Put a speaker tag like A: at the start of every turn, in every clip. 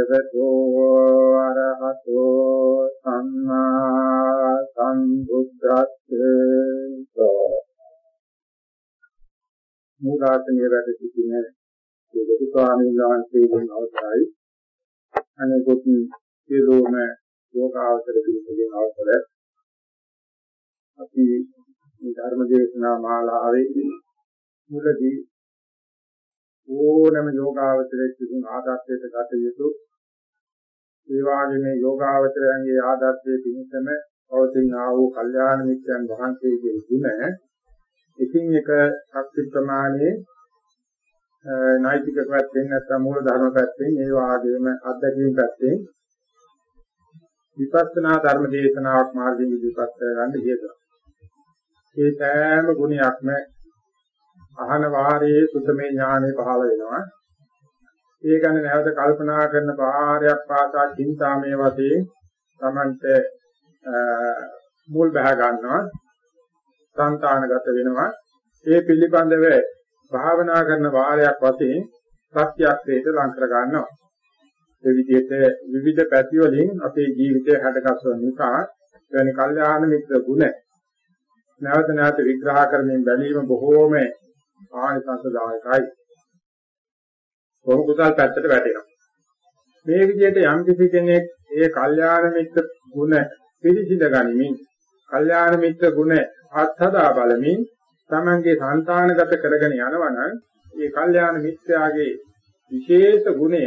A: භගවතු අරහතෝ සම්මා සම්බුද්දස්ස. මූලාසනයේ වැඩ සිටින ලොකු ස්වාමීන් වහන්සේගෙන් අවසරයි අනෙකුත් සියලුම යෝගාවතර පිළිපදින අවසර අපි මේ ධර්ම දේශනා මාලාවේ මුලදී ඕනම යෝගාවචරයේ තිබුණ ආදර්ශයට ගත යුතු ඒ වගේම යෝගාවචරයන්ගේ ආදර්ශයේ පිණිසම පවතින ආ වූ කල්යාණ මිත්‍යන් වහන්සේගේ ගුණ එකින් එක ශක්ති ප්‍රමාණයේ නෛතික පැත්තෙන් නැත්නම් මූල ධර්ම පැත්තෙන් ඒ වගේම අධ්‍යක්ෂික පැත්තෙන් විපස්සනා ධර්ම දේශනාවක් මාර්ගයෙන් ඉදිරිපත් කරගන්න හේතුව. ඒ සෑම ගුණයක්ම අහන වාරයේ සුතමේ ඥානෙ පහළ වෙනවා. ඒ ගැන නැවත කල්පනා කරන පාරයක් පාසා චින්තාමේ වශයෙන් Tamante මුල් බහ ගන්නවා. සංතානගත වෙනවා. ඒ පිළිබඳව භාවනා කරන වාරයක් වශයෙන් සත්‍යක්ෂේත ලං කර ගන්නවා. ඒ විදිහට විවිධ පැති වලින් අපේ ජීවිතය හැඩගස්වන නිසා එවැනි කල්යාණ මිත්‍ර ගුණ නැවත නැවත විග්‍රහ කරමින් බැලීම බොහෝම ආනිසංසදායකයි. කොහොම කුසල් පැත්තට වැටෙනවා. මේ විදිහට යම් කිසි කෙනෙක් ඒ කල්යාණ මිත්‍ර ගුණ පිළිසිඳ ගනිමින්, කල්යාණ මිත්‍ර ගුණ අත්හදා බලමින් තමන්ගේ సంతානගත කරගෙන යනවනම් ඒ කල්යාණ මිත්‍යාගේ විශේෂ ගුණය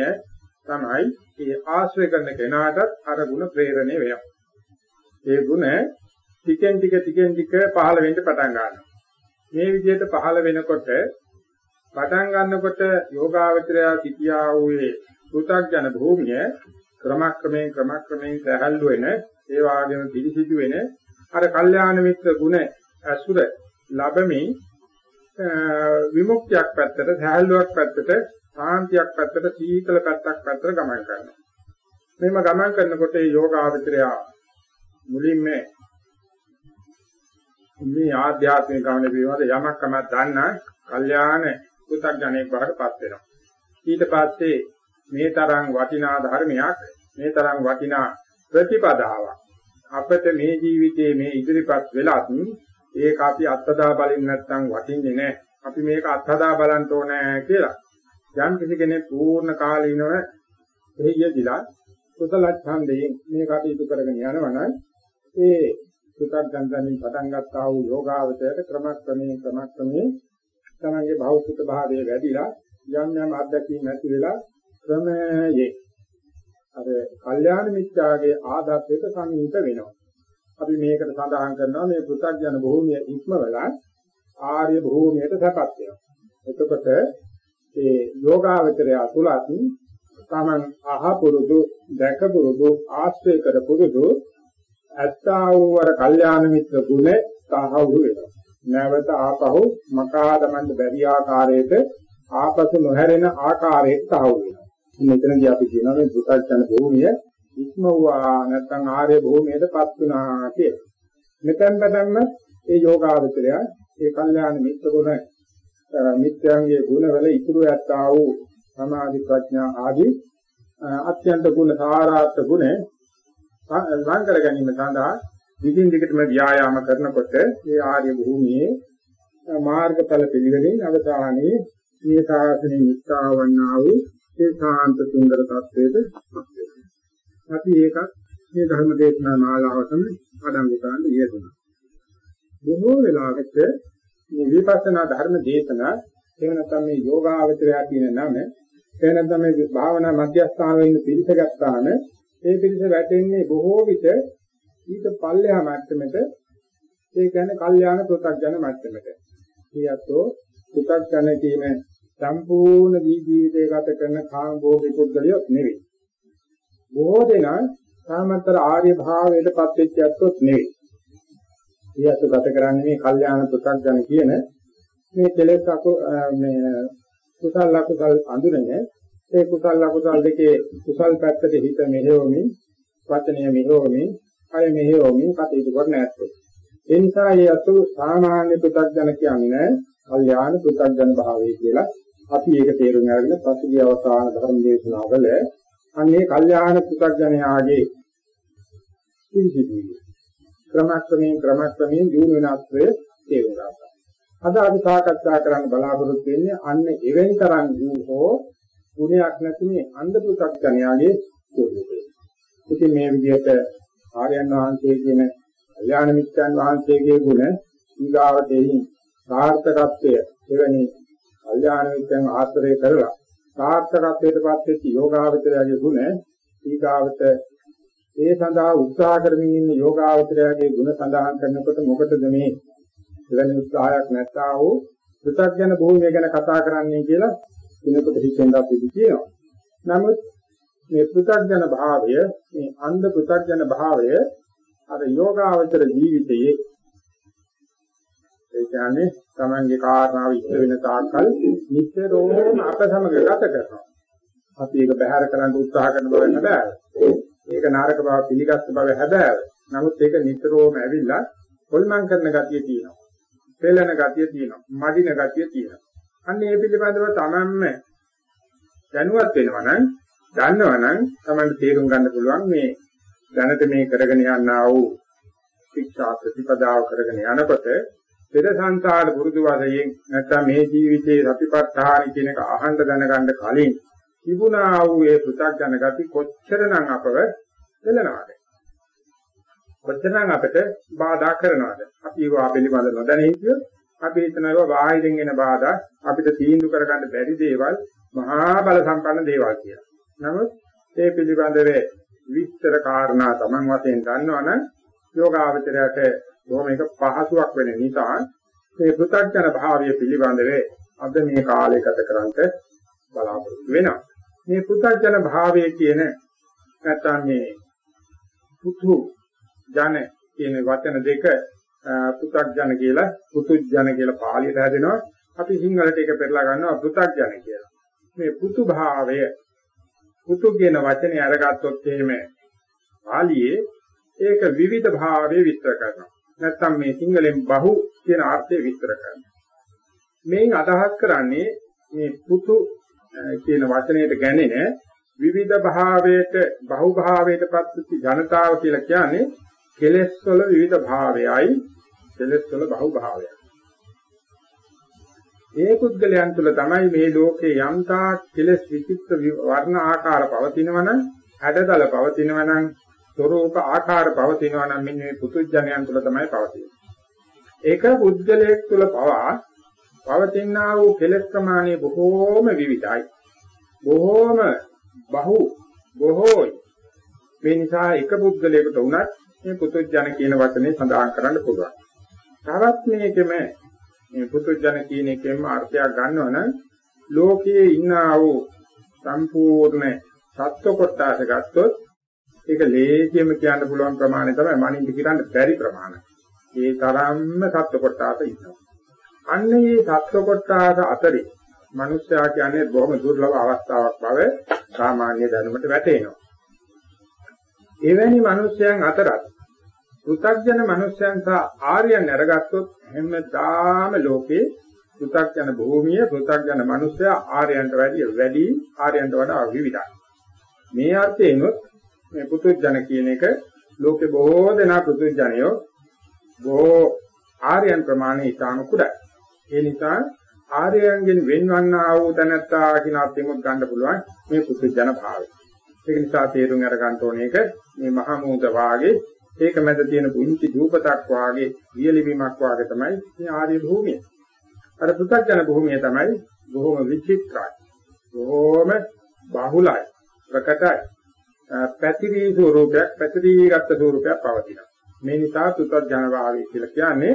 A: තමයි ඒ ආශ්‍රය කරන කෙනාටත් අර ගුණ ප්‍රේරණය වෙනවා. ඒ ගුණ ටිකෙන් ටික ටිකෙන් ටික පහළ වෙන්න පටන් ගන්නවා. මේ විදිහට පහළ වෙනකොට පටන් ගන්නකොට යෝගාවචරය සිටියා වූයේ පෘථග්ජන භූමිය ක්‍රමක්‍රමයෙන් ක්‍රමක්‍රමයෙන් සැහැල්ලු වෙන ඒ වාගේම පිළිසිදු වෙන අර කල්යාණ මිත්‍ර ගුණ අසුර ලැබෙමින් විමුක්තියක් පැත්තට සැහැල්ලුවක් පැත්තට සාන්තියක් පැත්තට සීතල පැත්තක් පැත්තට ගමන් කරනවා. මෙහෙම ගමන් කරනකොට ඒ යෝගාවචරය මුලින්ම මේ ආධ්‍යාත්මික ගමන පිළිබඳ යමක් කමක් දන්න කල්යාණ පුතග්ජනෙක් බවටපත් වෙනවා. ඊට පස්සේ මේ තරම් වටිනා ධර්මයක් මේ තරම් වටිනා ප්‍රතිපදාවක් අපිට මේ ජීවිතයේ මේ ඉදිරිපත් වෙලත් ඒක අපි අත්දා බලන්න නැත්නම් වටින්නේ නැහැ. අපි මේක අත්දා බලන්න ඕනේ කියලා. යම් කිසි කෙනෙක් පූර්ණ කාලීනව එහියදීලා කුසල ඡන්දයෙන් මේ කටයුතු කරගෙන යනවනම් ඒ සුතග්ගන්තනින් පටන් ගන්නා වූ යෝගාවචරයට ක්‍රමක්‍රමයෙන් ක්‍රමක්‍රමයෙන් තමන්ගේ භෞතික භාවය වැඩිලා යම් යම් අත්දැකීම් ඇති වෙලා ක්‍රමයේ අර කල්යාණ මිත්‍යාගේ ආදර්ශයට සමීප වෙනවා. අපි මේකට සඳහන් කරනවා මේ පෘථග්ජන භූමිය ඉක්මවලා ආර්ය භූමියට සැපත් වෙනවා. එතකොට ඒ යෝගාවචරය තුලත් තමන් අහ පුරුදු දැක පුරුදු ආශ්‍රය කර පුරුදු ඇත්තා වූ අර කල්යාණ මිත්‍ර ගුණ සාහවුරු වෙනවා. නැවත ආපහු මකා දමන්න බැරි ආකාරයට ආපසු නොහැරෙන ආකාරයට සාහවුරු වෙනවා. මෙතනදී අපි කියනවා මේ පුතල්චන භූමිය ඉක්මවුවා නැත්නම් ආර්ය භූමියටපත් වුණා කියලා. මෙතෙන් පටන්ම ඒ යෝගාවචරය ඒ කල්යාණ මිත්‍ර ගුණ මිත්‍යංගයේ ගුණවල ඉතුරු ඇත්තා වූ සමාධි ප්‍රඥා ආදී අත්‍යන්ත ගුණ සාරාර්ථ ගුණ ලං කර ගැනීම සඳහා විදින් දිගටම ව්‍යායාම කරනකොට මේ ආර්ය භූමියේ මාර්ගඵල පිළිවෙලින් අවසානයේ මේ සාසනයේ නිස්සාවන්නා වූ ඒ සාන්ත සුන්දර tattweට අපි අපි ඒකත් මේ ධර්ම දේශනා මාලාවටම අඩංගු කරන්න යෙදුණා. බොහෝ වෙලාවට මේ විපස්සනා ධර්ම දේශනා එහෙම නැත්නම් මේ යෝගාවචරය කියන නම එහෙම නැත්නම් මේ භාවනා මධ්‍යස්ථානයේ ඉන්න පිරිස ගත්තාම ඒ පිරිස වැටෙන්නේ බොහෝ විට ඊට පල්ලෙහා මට්ටමට ඒ කියන්නේ කල්යාණ ප්‍රත්‍යඥ මට්ටමට. ඊයතෝ ප්‍රත්‍යඥ කියන සම්පූර්ණ ජීවිතය ගත කරන කාම භෝගී පුද්ගලියොත් නෙවෙයි. බොහෝ දෙනා සාමතර ආර්ය භාවයටපත් වෙච්ච ඇත්තොත් නෙවෙයි. ඊයත් ගත කරන්නේ මේ කල්යාණ පුත්‍ත්ජන කියන මේ කෙලෙස් අකු මේ කුසල අකුසල අඳුරන ඒ කුසල අකුසල දෙකේ කුසල් පැත්තට හිත මෙහෙවමින් වචනය මෙහෙවමින් අය මෙහෙවමින් කටයුතු කරන ඇත්තෝ. ඒ නිසා මේ අතු සාමාන්‍ය පුත්‍ත්ජන කියන්නේ කල්යාණ පුත්‍ත්ජන භාවය කියලා අපි ඒක තේරුම් අරගෙන පසුගිය අවසාන ධර්ම දේශනාවල අන්නේ කල්යාණ පුත්‍ත්ජනයාගේ පිළිසිදුවේ ක්‍රමක්‍රමයෙන් ක්‍රමක්‍රමයෙන් දිනු වෙනස්ත්‍රය තේරුම් ගන්නවා. අද අපි සාකච්ඡා කරන්න බලාපොරොත්තු වෙන්නේ අන්න එවැනි තරම් හෝ ගුණයක් නැති මේ අන්ධ පු탁ඥයාගේ ස්වරූපය. ඉතින් මේ විදිහට ආර්යයන් වහන්සේ කියන කල්යාණ මිත්‍රයන් වහන්සේගේ ගුණ ඊගාවතෙහි සාර්ථකත්වය එවැනි කල්යාණ මිත්‍රයන් ආශ්‍රය කරලා සාර්ථකත්වයට පත් වෙච්ච යෝගාවචරයේ ගුණ ඊගාවත ඒ සඳහා උත්සාහ කරමින් ඉන්න යෝගාවචරයේ ගුණ සඳහන් කරනකොට මොකටද මේ එවැනි උත්සාහයක් නැත්තා වූ පෘථග්ජන භූමිය ගැන කතා කරන්නේ කියලා දිනකට හිතෙන්ද අපි කියනවා. නමුත් මේ පෘථග්ජන භාවය මේ අන්ධ පෘථග්ජන භාවය අර යෝගාවචර ජීවිතයේ ඒ කියන්නේ Tamange කාරණාව ඉස්ස වෙන තාක්කල් නිතරම අප සමග ගත කරනවා. අපි ඒක බැහැර කරන්න උත්සාහ කරන බව නෑ. ඒක නාරක බව පිළිගත් බව හැබෑව. නමුත් ඒක නිතරම ඇවිල්ලා හොල්මන් කරන ගතිය තියෙනවා. පෙළෙන ගතිය තියෙනවා. මදින ගතිය තියෙනවා. අන්න ඒ පිළිබඳව තමන්ම දැනුවත් වෙනවා නම් දන්නවා නම් තමන්ට තේරුම් ගන්න පුළුවන් මේ දැනට මේ කරගෙන යනා වූ ශික්ෂා ප්‍රතිපදාව කරගෙන යනකොට පෙර සංසාර පුරුදු වශයෙන් නැත්නම් මේ ජීවිතයේ සතිපට්ඨාන කියන එක අහන්න දැනගන්න කලින් තිබුණා වූ ඒ පෘථග්ජන ගති කොච්චරනම් අපව දෙලනවාද කොච්චරනම් අපිට බාධා කරනවද අපි ඒවා පිළිබඳ නොදැන හිටියොත් අපි හිතනවා බාහිරින් එන බාධා අපිට තීන්දුව කරගන්න බැරි දේවල් මහා බල සම්පන්න දේවල් කියලා. නමුත් ඒ පිළිබඳව විස්තර කාරණා Taman වශයෙන් දන්නවනම් යෝගාවචරයට බොහොම එක පහසුවක් වෙන නිසා මේ පෘථග්ජන භාවය පිළිබඳව අද මේ කාලය ගත කරන්ට බලාපොරොත්තු වෙනවා. මේ පුතඥ භාවය කියන නැත්නම් මේ පුතු ජන කියන වචන දෙක පුතඥ කියලා පුතුජන කියලා පාලියට හැදෙනවා අපි සිංහලට ඒක පෙරලා ගන්නවා පුතඥ කියලා මේ පුතු භාවය පුතු කියන වචනේ අරගත්තොත් එහෙම පාලියේ ඒක විවිධ භාවයේ විස්තර කරනවා නැත්නම් මේ සිංහලෙන් බහු කියන අර්ථය විස්තර කරනවා මේන් අදහස් කරන්නේ මේ පුතු කියන වචනයට ගැනෙන විවිධ භාවයට බහු භාවයට පත්ති ජනතාව කියලා කියන්නේ කෙලෙස් වල විවිධ භාවයයි කෙලෙස් වල බහු භාවයයි. ඒ පුද්ගලයන් තුළ තමයි මේ ලෝකේ යම්තා කෙලෙස් විචිත්‍ර වර්ණ ආකාර පවතිනවනම් හැඩතල පවතිනවනම් ස්වરૂප ආකාර පවතිනවනම් මෙන්න මේ පුදුජනයන් තුළ තමයි පවතින්නේ. ඒක පුද්ගලයෙක් තුළ පවා පවතිනා වූ කෙලෙස් ප්‍රමාණය බොහෝම විවිධයි. බොහෝම බහු බොහෝයි. මේ නිසා එක පුද්ගලයෙකුට උනත් මේ පුතුජන කියන වචනේ සඳහන් කරන්න පුළුවන්. තවත් මේකෙම මේ පුතුජන කියන එකෙන්ම අර්ථයක් ගන්නවනම් ලෝකයේ ඉන්නා වූ සම්පූර්ණ සත්ව කොටස ගත්තොත් ඒක ලේසියෙම කියන්න පුළුවන් ප්‍රමාණය තමයි මනින්ද කියන්න බැරි ප්‍රමාණය. ඒ තරම්ම සත්ව කොටස ඉන්නවා. අන්න මේ සත්ව කොටාස අතරේ මිනිස්යා කියන්නේ බොහොම දුර්ලභ අවස්ථාවක් බව සාමාන්‍ය දැනුමට වැටෙනවා. එවැනි මිනිස්යන් අතරත් පෘථග්ජන මිනිස්යන් සහ ආර්යයන් අරගත්තොත් හැමදාම ලෝකේ පෘථග්ජන භූමිය පෘථග්ජන මිනිස්යා ආර්යයන්ට වැඩිය වැඩි ආර්යයන්ට වඩා විවිධයි. මේ අර්ථයෙන්ොත් මේ පෘථග්ජන කියන එක ලෝකේ බොහෝ දෙනා පෘථග්ජනයෝ බොහෝ ආර්යයන් ප්‍රමාණය ඊටාම කුඩයි. ඒ නිසා ආර්යයන්ගෙන් වෙන්වන්නා වූ තැනැත්තා කියන අර්ථයෙන් ගන්න පුළුවන් මේ පුදුජන භාවය. ඒක නිසා තේරුම් අරගන්න ඕනේ ඒක මේ මහා මූද වාගේ ඒක මැද තියෙන පුංචි දූපතක් වාගේ වියලිවීමක් වාගේ තමයි මේ ආර්ය භූමිය. අර පු탁ජන භූමිය තමයි බොහොම විචිත්‍රයි. බොහොම බහුලයි, ප්‍රකටයි. පැතිරී ස්වරූපයක්, පැතිරීගත් ස්වරූපයක් පවතිනවා. මේ නිසා පු탁ජන භාවය කියලා කියන්නේ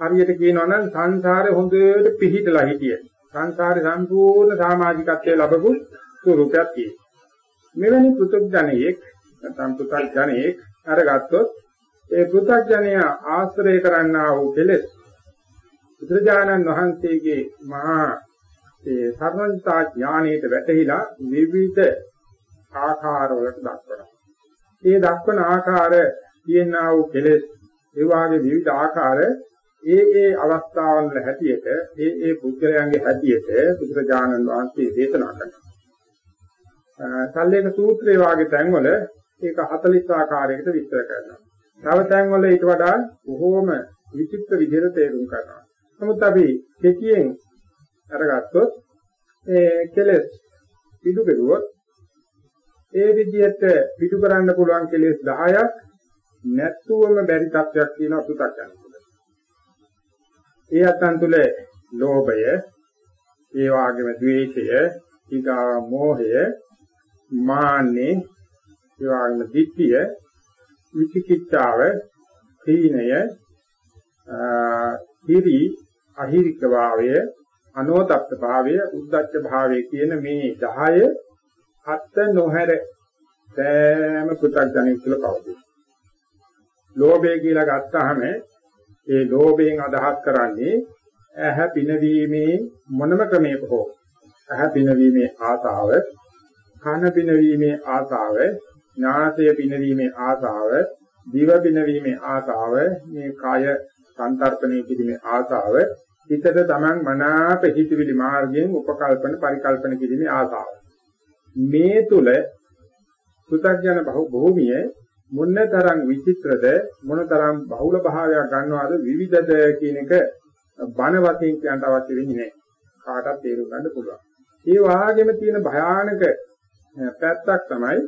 A: හරියට කියනවා නම් සංසාරේ හොඳට පිහිටලා හිටිය. සංසාරේ සම්පූර්ණ සමාජිකත්වයේ ලැබපු ස්වරූපයක් තියෙනවා. මෙවැනි පු탁ජනයේක් නැත්නම් පු탁ජනයේක් අරගත්තොත් ඒ පු탁ජනය ආශ්‍රය කරන්නා වූ කෙලෙස් බුදුරජාණන් වහන්සේගේ මහා ඒ සර්වඥතා ඥාණයට වැටහිලා විවිධ ආකාරවලට දක්වනවා. ඒ දක්වන ආකාර කියනා වූ කෙලෙස් ඒ වාගේ විවිධ ආකාර ඒ ඒ අවස්ථාවන් වල හැටියට ඒ ඒ පුද්ගලයන්ගේ හැටියට බුදුරජාණන් වහන්සේ දේශනා කරනවා. සල්ලේක සූත්‍රයේ වාගේ තැන්වල ඒක 40 ආකාරයකට විස්තර කරනවා. තව තැන්වල ඊට වඩා බොහෝම විචිත්‍ර විදිහට තේරුම් කරනවා. නමුත් අපි කෙටියෙන් අරගත්තොත් ඒ කෙලෙස් පිටු කෙරුවොත් ඒ විදිහට පිටු කරන්න පුළුවන් කෙලෙස් 10ක් නැත්තුවම බැරි තත්වයක් තියෙනවා සුතක් යනකොට. ඒ අතන් තුල ලෝභය, ඒ වගේම ද්වේෂය, ඊගා මෝහය, මාන්නේ, ඒ වගේම ditthිය, විචිකිච්ඡාව, තීනය, හිරි, අහිරික භාවය, අනෝදප්ත භාවය, උද්දච්ච භාවය කියන මේ 10 අත්ත නොහැර සෑම පු탁ජනෙක් තුළ පවතී. ලෝභය කියලා ගත්තාම ඒ ලෝභයෙන් අදහස් කරන්නේ ඇහැ පිනවීමේ මොනම ක්‍රමයක හෝ ඇහැ පිනවීමේ ආසාව, කන පිනවීමේ ආසාව, නාසය පිනවීමේ ආසාව, දිව පිනවීමේ ආසාව, මේ කය සංතරපණය කිරීමේ ආසාව, හිතට Taman මනාප හිතවිලි මාර්ගයෙන් උපකල්පන පරිකල්පන කිරීමේ ආසාව. මේ තුල සුතඥන භූමියේ මොනතරම් විචිත්‍රද මොනතරම් බහුල භාවයක් ගන්නවද විවිධද කියන එක බණ වශයෙන් කියන්න අවශ්‍ය වෙන්නේ නැහැ. කාටත් තේරුම් ගන්න පුළුවන්. ඒ වාගේම තියෙන භයානක පැත්තක් තමයි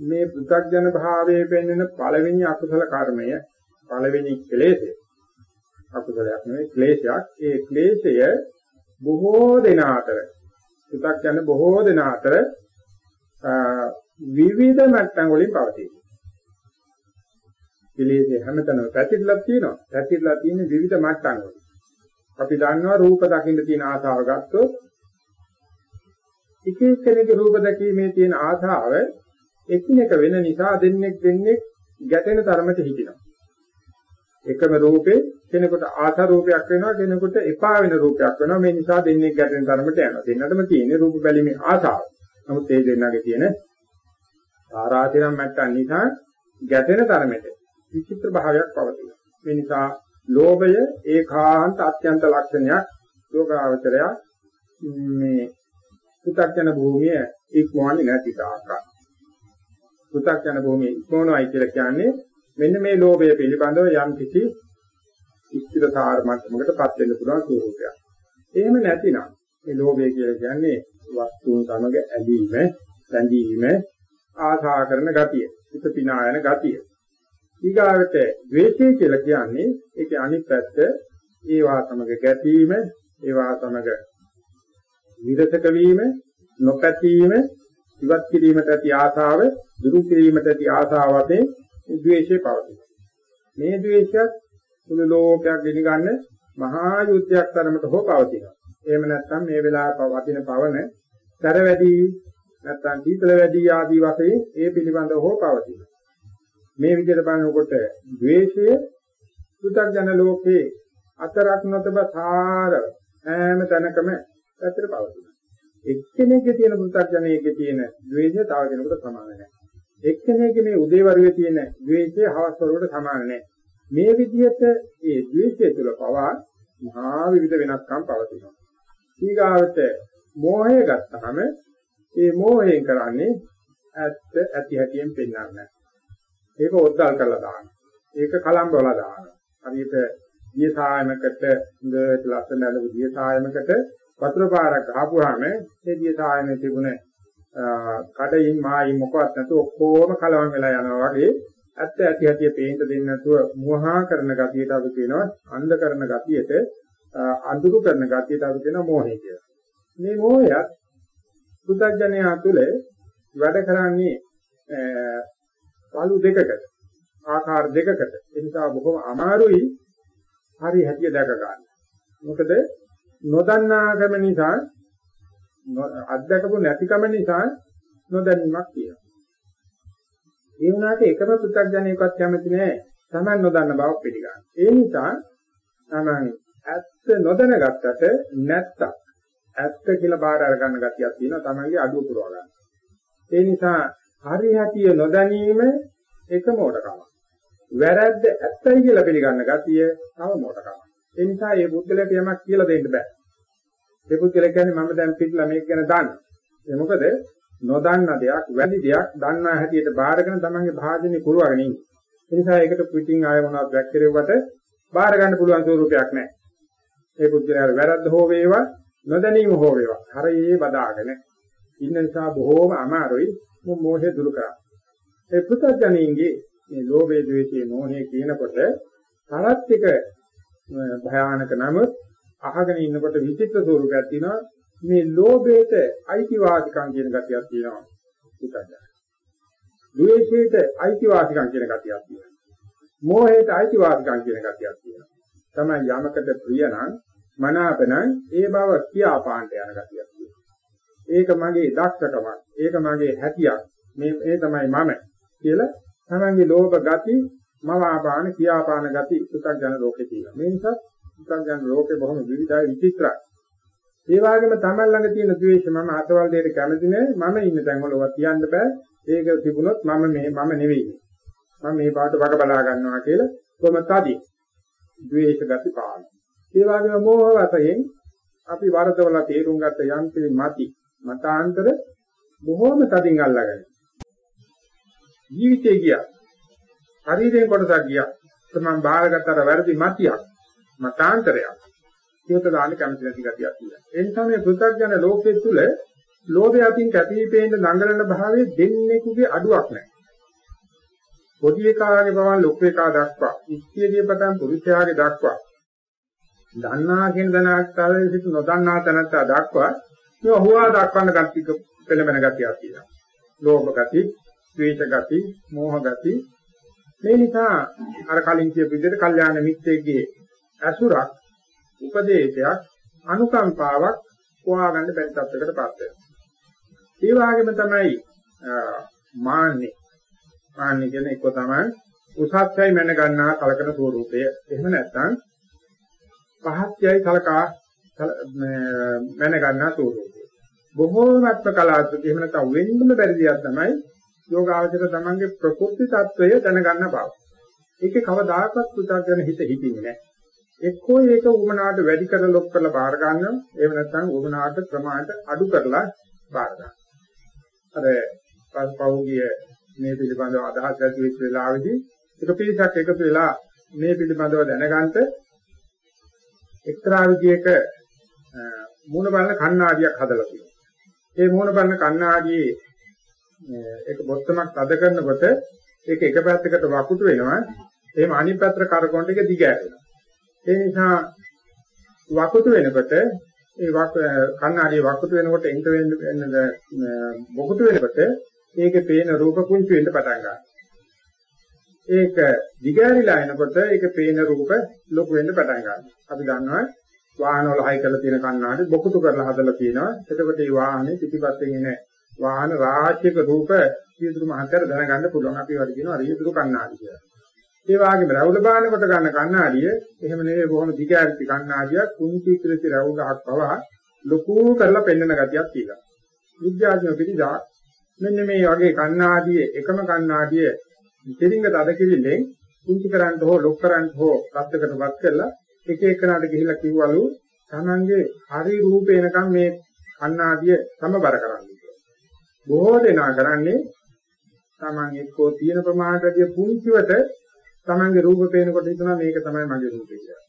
A: මේ පු탁ජන භාවයේ පෙන්වන පළවෙනි අකුසල කර්මය පළවෙනි කෙලෙසය. අකුසලයක් නෙවෙයි ක්ලේශයක්. ඒ ක්ලේශය බොහෝ දෙනා අතර පු탁ජන බොහෝ දෙනා අතර විවිධ මට්ටම් වලින් පවතී. කෙලෙසේ හැමතැනම පැතිරලා තියෙනවා. පැතිරලා තියෙන විවිධ මට්ටම් වල. අපි දන්නවා රූප දකින්න තියෙන ආසාව ගත්තොත් එක එක්කෙනෙකුගේ රූප දැකීමේ තියෙන ආසාව එකිනෙක වෙන නිසා දෙන්නෙක් දෙන්නෙක් ගැටෙන තරමට හිටිනවා. එකම රූපේ කෙනෙකුට ආසා රූපයක් වෙනවා කෙනෙකුට එපා වෙන රූපයක් වෙනවා මේ නිසා දෙන්නෙක් ගැටෙන තරමට යනවා. දෙන්නටම තියෙන රූප බැලීමේ ආසාව. නමුත් ඒ දෙන්නගේ තියෙන ආරාධිනම් මට්ටම් නිසා ගැටෙන තරමට විචිත්‍ර භාවයක් පවතිනවා. මේ නිසා ලෝභය ඒකාන්ත අත්‍යන්ත ලක්ෂණයක් යෝගාවචරය මේ පු탁ජන භූමිය ඉක්මවන්නේ නැති තාක්කා. පු탁ජන භූමිය ඉක්මවනවායි කියලා කියන්නේ මෙන්න මේ ලෝභය පිළිබඳව යම් කිසි ඉස්තිරසාර මට්ටමකටපත් වෙන්න පුළුවන් ස්වරූපයක්. එහෙම නැතිනම් මේ ලෝභය කියලා කියන්නේ වස්තුන් සමග ඇලීම, බැඳීම, ආශා කරන ගතිය, හිත පිනා යන ගතිය. ඊගාවට ද්වේෂය කියලා කියන්නේ ඒකේ අනිත් පැත්ත ඒවා සමග ගැටීම, ඒවා සමග විරසක වීම, නොපැතීම, ඉවත් කිරීමට ඇති ආශාව, දුරු කිරීමට ඇති ආශාව වශයෙන් ද්වේෂය පවතිනවා. මේ ද්වේෂයත් මුළු ලෝකයක් ගෙනිගන්න මහා යුද්ධයක් තරමට හෝ පවතිනවා. එහෙම නැත්නම් මේ වෙලාවේ වදින පවන තර වැඩි නැත්නම් සීතල වැඩි ආදී වශයෙන් ඒ පිළිබඳව හෝ පවතිනවා. මේ විදිහට බලනකොට ද්වේෂය සුතග්ජන ලෝකේ අතරක් නොතබ සාර ඈම තැනකම පැත්තට පවතිනවා. එක්කෙනෙක්ගේ තියෙන පු탁ජනයේ තියෙන ද්වේෂය තව කෙනෙකුට සමාන නැහැ. එක්කෙනෙක්ගේ මේ උදේවරුවේ තියෙන ද්වේෂය හවස් වරුවට සමාන නැහැ. මේ විදිහට ඒ ද්වේෂය තුළ පවා මහා විවිධ වෙනස්කම් පවතිනවා. ඊගාවට මෝහය ගත්තාම ඒ මෝහයෙන් කරන්නේ ඇත්ත ඇති හැටියෙන් පෙන්වන්නේ. ඒක ඔද්දල් කරලා දානවා. ඒක කලම්බවලා දානවා. හරියට දිය සායමකට හොඳට ලස්සන ඇලවු දිය සායමකට වතුර පාරක් ගහපුවාම ඒ දිය සායමේ තිබුණ කඩින් මායි මොකවත් නැතුව ඔක්කොම කලවම් වෙලා යනවා වගේ ඇත්ත ඇති ඇති පේන්න දෙන්නේ නැතුව මුවහා කරන ගතියට අපි කියනවා අන්ධ කරන ගතියට අඳුරු කරන ගතියට අපි කියනවා මෝහය කියලා. මේ මෝහයත් පුතඥයා තුළ වැඩ කරන්නේ පළු දෙකකට ආකාර දෙකකට ඒ නිසා බොහොම අමාරුයි හරි හැටිය දැක ගන්න. මොකද නොදන්නාකම නිසා අත්දකපු නැතිකම නිසා නොදැනීමක් තියෙනවා. ඒ වුණාට එකම පුතග්ජනේකවත් කැමති නෑ Taman නොදන්න බව පිළිගන්න. ඒ නිසා Taman ඇත්ත නොදැනගත්තට නැත්තම් ඇත්ත කියලා බාර අරගන්න ගතියක් තියෙනවා Tamanගේ අඩුව පුරව ගන්න. ඒ නිසා හරි හැටිය නොදැනීම එක මොඩකමක්. වැරද්ද ඇත්තයි කියලා පිළිගන්න ගතිය තව මොඩකමක්. ඒ නිසා මේ බුද්ධලට යමක් කියලා දෙන්න බෑ. ඒ පුද්ගලයා කියන්නේ මම දැන් පිටලා මේක ගැන දන්නවා. ඒ මොකද නොදන්න දෙයක්, වැඩි දෙයක් දන්නා හැටියට බාරගෙන තමන්ගේ භාජනේ පුරවගෙන ඉන්නේ. ඒ නිසා ඒකට පිටින් ආය මොනවද වැක්කිරෙව්වට බාර ගන්න පුළුවන් ස්වරූපයක් නැහැ. ඒ පුද්ගලයාට වැරද්ද හෝ වේවා, නොදැනීම හෝ වේවා. හරියේ බදාගෙන ඉන්න නිසා බොහෝම අමාරුයි මොහේ දුරු කරා. ඒ පුතඥයින්ගේ මේ ලෝභය, ද්වේෂය, මෝහය කියනකොට තරත් එක භයානක නමුත් අහගෙන ඉන්නකොට විචිත්‍ර ස්වරූපයක් තියෙනවා මේ ලෝභයට අයිතිවාසිකම් කියන ගතියක් තියෙනවා පුතඥ. ද්වේෂයට අයිතිවාසිකම් කියන ගතියක් තියෙනවා. මෝහයට අයිතිවාසිකම් කියන ගතියක් තියෙනවා. තමයි යමකට ප්‍රිය නම් මනාප නම් ඒ බව කියාපාන්න යන ගතියක් තියෙනවා. ඒක මගේ දක්ෂකමක්. ඒක මගේ හැකියාවක්. මේ මේ තමයි මම කියලා තමන්ගේ ලෝභ ගති මම ආපාන කියාපාන ගති පුතඥ ලෝකේ තියෙනවා. මේ නිසා පුතඥ ලෝකේ බොහොම විවිධයි විචිත්‍රයි. ඒ වගේම තමන් ළඟ තියෙන ද්වේෂ මම අතවල් දෙයට කැමති නෑ. මම ඉන්න තැන් වල ඔවා කියන්න බෑ. ඒක තිබුණොත් මම මේ මම නෙවෙයි. මම මේ පාට වග බලා ගන්නවා කියලා කොමතදී ද්වේෂ ගති පාන. ඒ වගේම මෝහ වශයෙන් අපි වරදවල තේරුම් ගත්ත යම් මති මතාන්තර බොහෝම තදින් අල්ලාගෙන. ජීවිතේ ගියා. ශරීරයෙන් කොටසක් ගියා තමන් බාරගත්තට වැරදි මතියක් මතාන්තරයක් කියත දාන්න කැමති නැති ගතියක් තියෙනවා. ඒ නිසා මේ පෘථග්ජන ලෝකයේ තුල ලෝභය අතින් කැපිපේන දඟලන භාවයේ දෙන්නෙකුගේ අඩුවක් නැහැ. පොඩි එකාගේ බව ලොකු එකා දක්වා, ඉස්තියගේ පටන් පුරුෂයාගේ දක්වා, දන්නා කියන දනාස්තරයේ සිට නොදන්නා තැනට දක්වා මේ හුවා දක්වන්න ගතික පෙළඹෙන ගතියක් තියෙනවා. ලෝභ ගති, ද්වේෂ ගති, මෝහ ගති මේ නිසා අර කලින් කියපු විදිහට කල්යාණ මිත්‍රයේ ඇසුරක් උපදේශයක් අනුකම්පාවක් හොයාගන්න බැරි තත්යකටපත් වෙනවා. ඒ වගේම තමයි මාන්නේ. මාන්නේ කියන්නේ එක්ක තමයි උසස්යයි මැන ගන්නා කලකන ස්වરૂපය. එහෙම නැත්නම් පහත්යයි කලකා මැන ගන්නා ස්වરૂපය. බොහෝමත්ම කලාතුරකින් එහෙම නැත්නම් වෙන්නම බැරි දෙයක් තමයි යෝගාවචර තමන්ගේ ප්‍රකෘති తত্ত্বය දැනගන්න බව. ඒකේ කවදාකවත් පුතර්ජන හිත හිතින්නේ නැහැ. එක්කෝ ඒක උමනාට වැඩි කරලා ලොක් කරලා බාර ගන්නවා. එහෙම නැත්නම් උමනාට ප්‍රමාණයට අඩු කරලා බාර ගන්නවා. අර පස්පෞගිය මේ පිළිබඳව අදහස් ඇති වෙච්ච වෙලාවේදී එක පිළිසක් එකතු වෙලා මේ පිළිබඳව දැනගන්නට එක්තරා විදියක මූණ බලන කණ්ණාඩියක් හදලා තියෙනවා. ඒ මූණ බලන කණ්ණාඩියේ ඒක බොත්තමක් තද කරනකොට ඒක එක පැත්තකට වකුටු වෙනවා. එහෙම අනිත් පැත්තට කරකවන එක දිග ඇරෙනවා. ඒ නිසා වකුතු වෙනකොට ඒ කන්නාඩිය වකුතු වෙනකොට එන්ට වෙන්න මොකුතු වෙනකොට ඒකේ පේන රූප කුංචි වෙන්න පටන් ගන්නවා. ඒක දිගෑරිලා එනකොට ඒකේ පේන රූප ලොකු වෙන්න පටන් ගන්නවා. අපි දන්නවා වාහනවල හයි කරලා තියෙන කන්නාඩි බොකුතු කරලා හදලා තියෙනවා. එතකොට මේ වාහනේ පිටිපස්සෙන් එන වාහන රාශියක රූප සියදුරු මහතර දැනගන්න පුළුවන්. අපි වල කියනවා රියදුරු කන්නාඩි කියලා. ඒ වගේම රැවුල බාන කොට ගන්න කණ්ණාඩිය එහෙම නෙවෙයි බොහොම දිගෑරිති කණ්ණාඩියක් කුංචි ක්‍රිති රැවුල් ගහක් පවා ලොකු කරලා පෙන්වන ගතියක් තියෙනවා. විද්‍යාඥයෝ පිළිදා මෙන්න මේ වගේ කණ්ණාඩියේ එකම කණ්ණාඩිය දෙරින්ග තද කිරිල්ලෙන් කුංචි කරන්න හෝ ලොක් කරන්න හෝ පැත්තකටපත් කරලා එක එකනට ගිහිල්ලා කිව්වලු තමන්ගේ හරි රූපේනකම් මේ කණ්ණාඩිය සමබර කරන්න කියලා. බොහෝ දෙනා කරන්නේ තමන් එක්කෝ තියෙන ප්‍රමාණයට පුංචිවට තමන්ගේ රූප පේනකොට හිතනවා මේක තමයි මගේ රූපය කියලා.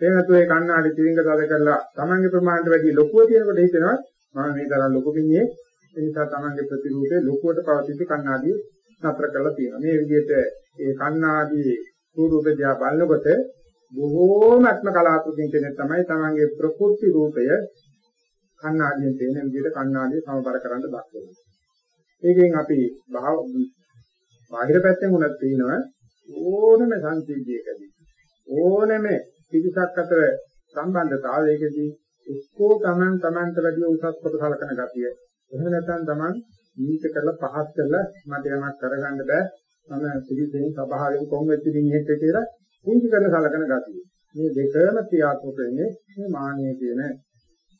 A: ඒ නැතුව ඒ කණ්ණාඩි තිරින්ග තද කරලා තමන්ගේ ප්‍රමාණයට වැඩි ලොකුව තියෙනකොට හිතෙනවා මම මේ තරම් ලොකු මිනිහෙක් ඒ නිසා තමන්ගේ ප්‍රතිරූපේ ලොකුවට පවතින කණ්ණාඩිය නතර කරලා තියෙනවා. මේ විදිහට ඒ කණ්ණාඩියේ ස්වරූපය දිහා බලනකොට බොහෝමත්ම කලාතුරකින් කියන තමයි තමන්ගේ ප්‍රකෘති රූපය කණ්ණාඩියෙන් පේන විදිහට කණ්ණාඩිය සමබර කරන්න දක්වන්නේ. ඒකෙන් අපි බාහිර පැත්තෙන් උනත් පේනවා ඕනම සංසිද්ධියකදී ඕනම පිටසක් අතර සම්බන්ධතාවයකදී එක්කෝ Taman Tamanට වැඩි උසස් කොට සලකන ගතිය. එහෙම නැත්නම් Taman නීච කරලා පහත් කරලා මට යමක් කරගන්න බෑ. මම පිළිදෙන් සබහාවෙන් කොම් වෙච්ච දිනෙක කියලා කුංචි කරන සලකන ගතිය. මේ දෙකම ක්‍රියාත්මක වෙන්නේ මේ මානිය කියන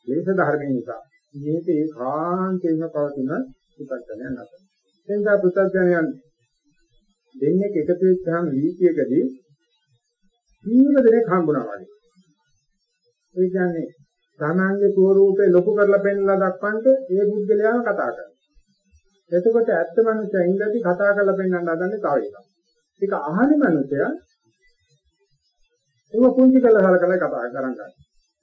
A: ලේස ධර්මයෙන් නිසා. මේක ඒකාන්තයෙන්ම පවතින පුතඥයන් අතර. එතෙන්දා පුතඥයන් දෙන්නේ එකතු වෙච්චාම වීතියකදී කීම දෙනෙක් හම්බුණා වගේ. ඒ කියන්නේ තමන්ගේ ස්වරූපේ ලොකු කරලා පෙන්නලා දක්වන්නට ඒ බුද්ධලයාම කතා කරනවා. එතකොට ඇත්ත මනුස්සයා ඉඳි කතා කරලා පෙන්වන්න හදන්නේ තව එකක්. ඒක අහන්නේ මනුස්සයා ඒක පුංචි කරලා හලකලා කතා කරන්නේ.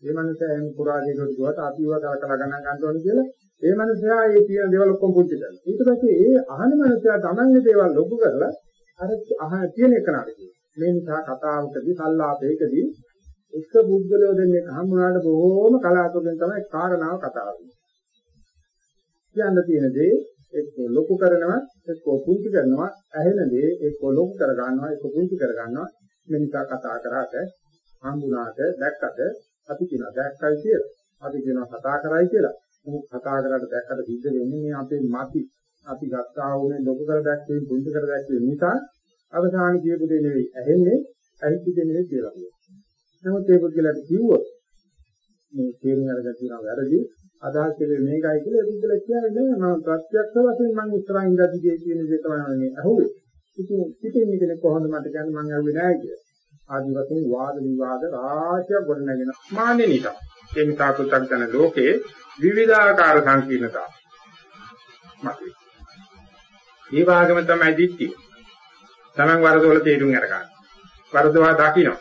A: මේ මනුස්සයා එහෙම පුරාදීකට ගියත් අපිව කලකලා ගණන් ගන්න ඕනේ කියලා ඒ මනුස්සයා ඒ තියෙන දේවල් ඔක්කොම පුංචි කරනවා. ඊට පස්සේ ඒ අහන මනුස්සයා තමන්ගේ දේවල් ලොකු කරලා අර අහ තියෙන එක නඩ කියනවා. මේ නිසා කතාවකදී සල්ලාපයකදී එක බුද්ධලෝ දෙන්නේ හම්බුනාට බොහෝම කලාතුරකින් තමයි කාරණාව කතා වෙන්නේ. කියන්න තියෙන දේ එක්ක ලොකු කරනවා එක්ක පුංචි කරනවා ඇහෙන දේ එක්ක ලොකු කර ගන්නවා එක්ක පුංචි කර ගන්නවා මේ නිසා කතා කරාට හම්බුනාට දැක්කට අපි කියනවා දැක්කයි කියලා. අපි කියනවා කතා කරයි කියලා. මොකද කතා කරාට දැක්කට සිද්ධ වෙන්නේ මේ අපේ මති අපි ගත්තා වුනේ ලොකු කර දැක්කේ පුංචි කර දැක්කේ නිසා අවසාන කියපු දේ නෙවෙයි ඇහෙන්නේ ඇහිච්ච දේ නෙවෙයි කියලා කියනවා. නමුත් ඒ පුද්ගලයාට කිව්වොත් මේ තේරුම් අරගෙන තියෙනවා වැරදි අදහස් කෙරේ මේකයි කියලා ඒ පුද්ගලයා කියන්නේ නෑ මම ප්‍රත්‍යක්ෂ වශයෙන් මම ඉස්සරහින් ඉඳලා කියන දේ තමයි මේ අහුවේ. ඉතින් පිටින් කෙනෙක් කොහොමද මට කියන්නේ මම අහුවේ නෑ කියලා. ආදි වශයෙන් වාද විවාද රාශියක් ගොඩනගෙන මාන්නේ නිසා. ඒ නිසා පුත්තක් ලෝකේ විවිධාකාර සංකීර්ණතා. මතුවේ. ඒ වගේම තමයි දිට්ඨිය. Taman වරදවල තේරුම් අරගන්න. වරදවා දකින්න.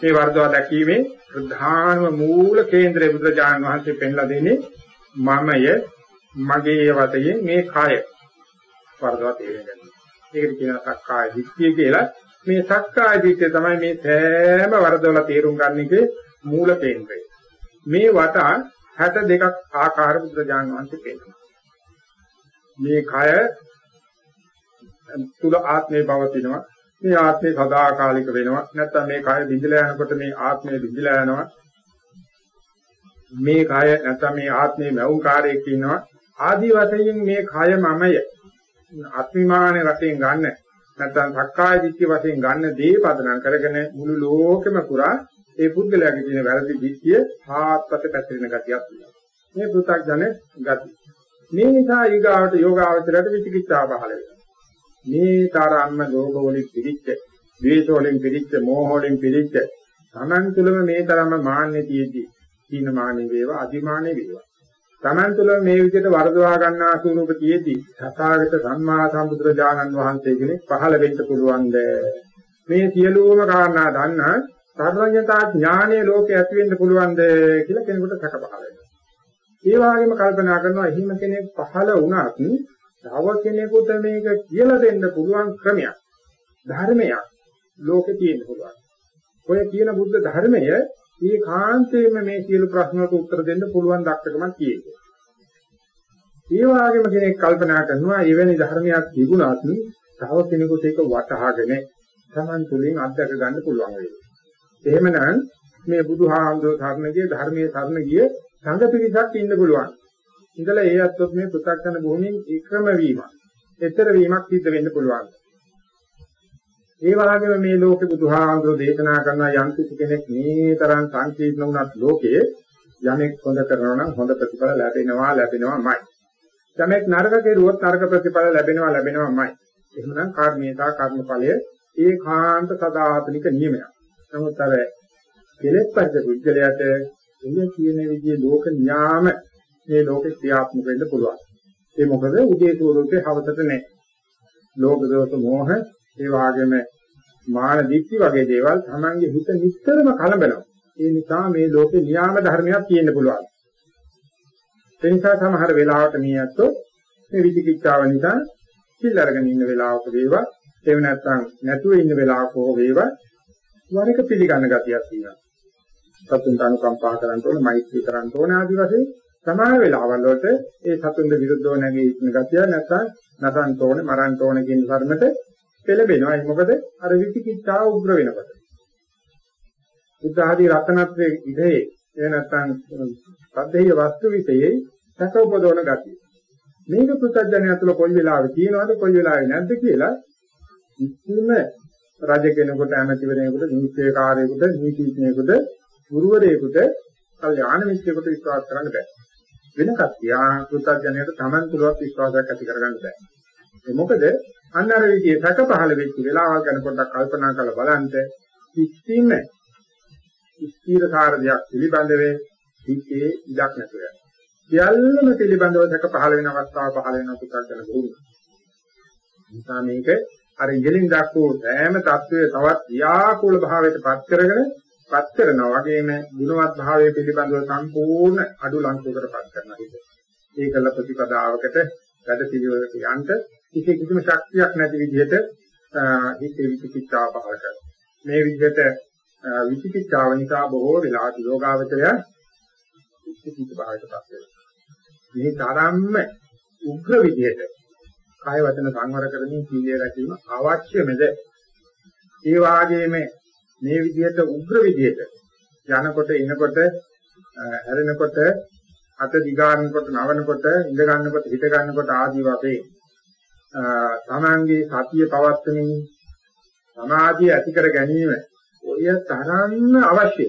A: මේ වරදවා දැකීමේ ප්‍රධානම මූල කේන්දරය බුදුරජාණන් වහන්සේ පෙන්ලා දෙන්නේ මමය මගේ වතයේ මේ කය වරදවා තේරුම් ගන්න. ඒකට කියනවා සක්කාය දිට්ඨිය කියලා. මේ සක්කාය දිට්ඨිය තමයි මේ සෑම වරදවල තේරුම් ගන්න එකේ මූල කේන්ද්‍රය. මේ වට 62ක් ආකාර බුදුරජාණන් වහන්සේ පෙන්නනවා. මේ කය තුල ආත්මේ පවතිනවා. මේ ආත්මේ සදාකාලික වෙනවා. නැත්නම් මේ කය බිඳලා යනකොට මේ ආත්මය බිඳලා යනවා. මේ කය නැත්නම් මේ ආත්මේ මෞංකාරයක් ඉන්නවා. ආදි වශයෙන් මේ කය මමය. අත්විමානේ වශයෙන් ගන්න. නැත්නම් සක්කාය දිට්ඨිය වශයෙන් ගන්න දේ පදනම් කරගෙන මුළු ලෝකෙම පුරා ඒ පුද්ගලයාගේ තියෙන වැරදි දිට්ඨිය ආත්පත පැතිරෙන ගතියක් තියෙනවා. මේ පෘථග්ජන ගති. මේ නිසා ඊගාවට යෝගාවචරයට විචිකිච්ඡා පහළ වෙනවා. මේ තරම්ම ලෝභ වලින් පිළිච්ච, ද්වේෂ වලින් පිළිච්ච, මෝහ වලින් පිළිච්ච තමන් තුළම මේ තරම්ම මාන්නේ තියෙද්දි සීන මාන්නේ වේවා, අදිමාන්නේ වේවා. තමන් තුළ මේ විදිහට වර්ධවා ගන්නා ස්වරූප තියෙද්දි සතාගත සම්මා සම්බුදුරජාණන් වහන්සේ කෙනෙක් පහළ වෙන්න පුළුවන්ද? මේ සියලුම කාරණා දන්නා සර්වඥතා ඥානයේ ලෝකේ ඇති වෙන්න පුළුවන්ද කියලා කෙනෙකුට සැක පහළ වෙනවා. ඒ වගේම කල්පනා කරනවා එහෙම කෙනෙක් පහළ වුණත් තව කෙනෙකුට මේක කියලා දෙන්න පුළුවන් ක්‍රමයක් ධර්මයක් ලෝකේ තියෙන්න පුළුවන්. ඔය කියන බුද්ධ ධර්මය මේ කාන්තේම මේ සියලු ප්‍රශ්න වලට උත්තර දෙන්න පුළුවන් දක්ෂකමක් තියෙනවා. ඒ වගේම කෙනෙක් කල්පනා කරනවා එවැනි ධර්මයක් තිබුණත් තව කෙනෙකුට ඒක වටහාගෙන Taman තුලින් අත්දැක ගන්න පුළුවන් වෙයි. එහෙමනම් මේ බුදුහාමුදුරුවෝ සරණගේ ධර්මයේ සරණ ගිය සංඝ පිරිසක් ඉන්න පුළුවන්. ඉඳලා ඒ අත්ොත් මේ පෘථග්ජන භූමියෙන් වික්‍රම වීමක්. ඊතර වීමක් සිද්ධ වෙන්න පුළුවන්. ඒ වගේම මේ ලෝකේ බුදුහාමුදුරෝ දේශනා කරන යම් කිසි කෙනෙක් මේ තරම් සංකීර්ණ වුණත් ලෝකයේ යමෙක් හොඳ කරනවා නම් හොඳ ප්‍රතිඵල ලැබෙනවා ලැබෙනවාමයි. යමෙක් නරක කෙරුවොත් නරක ප්‍රතිඵල ලැබෙනවා ලැබෙනවාමයි. එහෙමනම් කර්මීයතා කර්මඵලය ඒකාන්ත සදාතනික නියමයක්. නමුත් අර කෙලෙස් පරිද පුද්ගලයාට එන්නේ කියන විදිහේ ලෝක න්යාම මේ ලෝකේ ක්‍රියාත්මක වෙන්න පුළුවන්. ඒ මොකද උදේ ස්වරූපේ හවතට නැහැ. ලෝක දෝෂ මෝහ ඒ වගේම මාන දික්ටි වගේ දේවල් Tamange හිත නිතරම කලබලනවා. ඒ නිසා මේ ලෝකේ නියාම ධර්මයක් තියෙන්න පුළුවන්. ඒ නිසා සමහර වෙලාවට මේ අතෝ මේ විචිකිච්ඡාව නිසා සිල් අරගෙන ඉන්න වෙලාවක වේවා එහෙම නැත්නම් නැතුව ඉන්න වෙලාවක හෝ වේවා වර එක පිළිගන්න ගතියක් තියෙනවා. සතුන්ට අනුකම්පා කරන්න ඕනේ, මෛත්‍රී කරන්න ඕනේ ආදි වශයෙන් සමාන වෙලාවල් වලට ඒ සතුන්ට විරුද්ධව නැගී ඉන්න ගතිය නැත්නම් නසන්න ඕනේ, මරන්න ඕනේ කියන ධර්මයට පෙළඹෙනවා. ඒක මොකද අර විචිකිච්ඡාව උග්‍ර වෙනකොට. බුද්ධ ආදී රත්නත්‍රයේ ඉදේ එහෙ නැත්නම් සද්දේය වස්තු විෂයේ සැක උපදවන ගතිය. මේක පුත්‍ජඥය තුළ කොයි වෙලාවෙ තියෙනවද කොයි වෙලාවෙ නැද්ද කියලා කිසිම රජ කෙනෙකුට ඇමතිවරයෙකුට නීතිකාරයෙකුට නීතිඥයෙකුට ගුරුවරයෙකුට කල්යාණ මිත්‍රයෙකුට විශ්වාස කරන්න බෑ. වෙන කතියා පුත්‍ජඥයට Taman තුලවත් විශ්වාසයක් ඇති කරගන්න බෑ. ඒ මොකද අන්න අර විදිහේ සැක පහළ වෙච්ච වෙලාවල් ගැන පොඩ්ඩක් කල්පනා කරලා බලන්න කිසිම ස්ථීර කාර්යයක් පිළිබඳව හිතේ ඉඩක් නැතුව යනවා. සියල්ලම පිළිබඳව දැක පහළ වෙන අවස්ථාව පහළ වෙන පුතක් කරන දුන්න. නිසා මේක අර ඉගෙලින් දක්වෝ සෑම தત્ත්වයේ තවත් ව්‍යාකූල භාවයට පත් කරගෙන පත් කරනවා වගේම ගුණවත් භාවයේ පිළිබඳව සම්පූර්ණ අඩු ලංකයකට පත් කරනවා හිත. ඒකල ප්‍රතිපදාවකට වැඩ පිළිවෙලට යන්න කිසි කිසිම ශක්තියක් නැති විදිහට හිතේ විචිකිච්ඡාව පහළ කරනවා. මේ විදිහට විචිකිච්ඡාව නිසා බොහෝ වෙලාවට යෝගාවචරය විචිකිච්ඡ භාවයටපත් වෙනවා. මේ තරම්ම උග්‍ර විදිහට කාය වචන සංවර කරමින් සීලය රැකීම අවශ්‍යමද? ඒ වාගේම මේ විදිහට උග්‍ර විදිහට යනකොට එනකොට හැරෙනකොට අත දිගාරනකොට නවනකොට ඉඳ ගන්නකොට හිට ගන්නකොට ආදී වශයෙන් තමන්ගේ සතිය පවත්වමින් සමාධිය ඇති කර ගැනීම ඔය තරම්ම අවශ්‍යයි.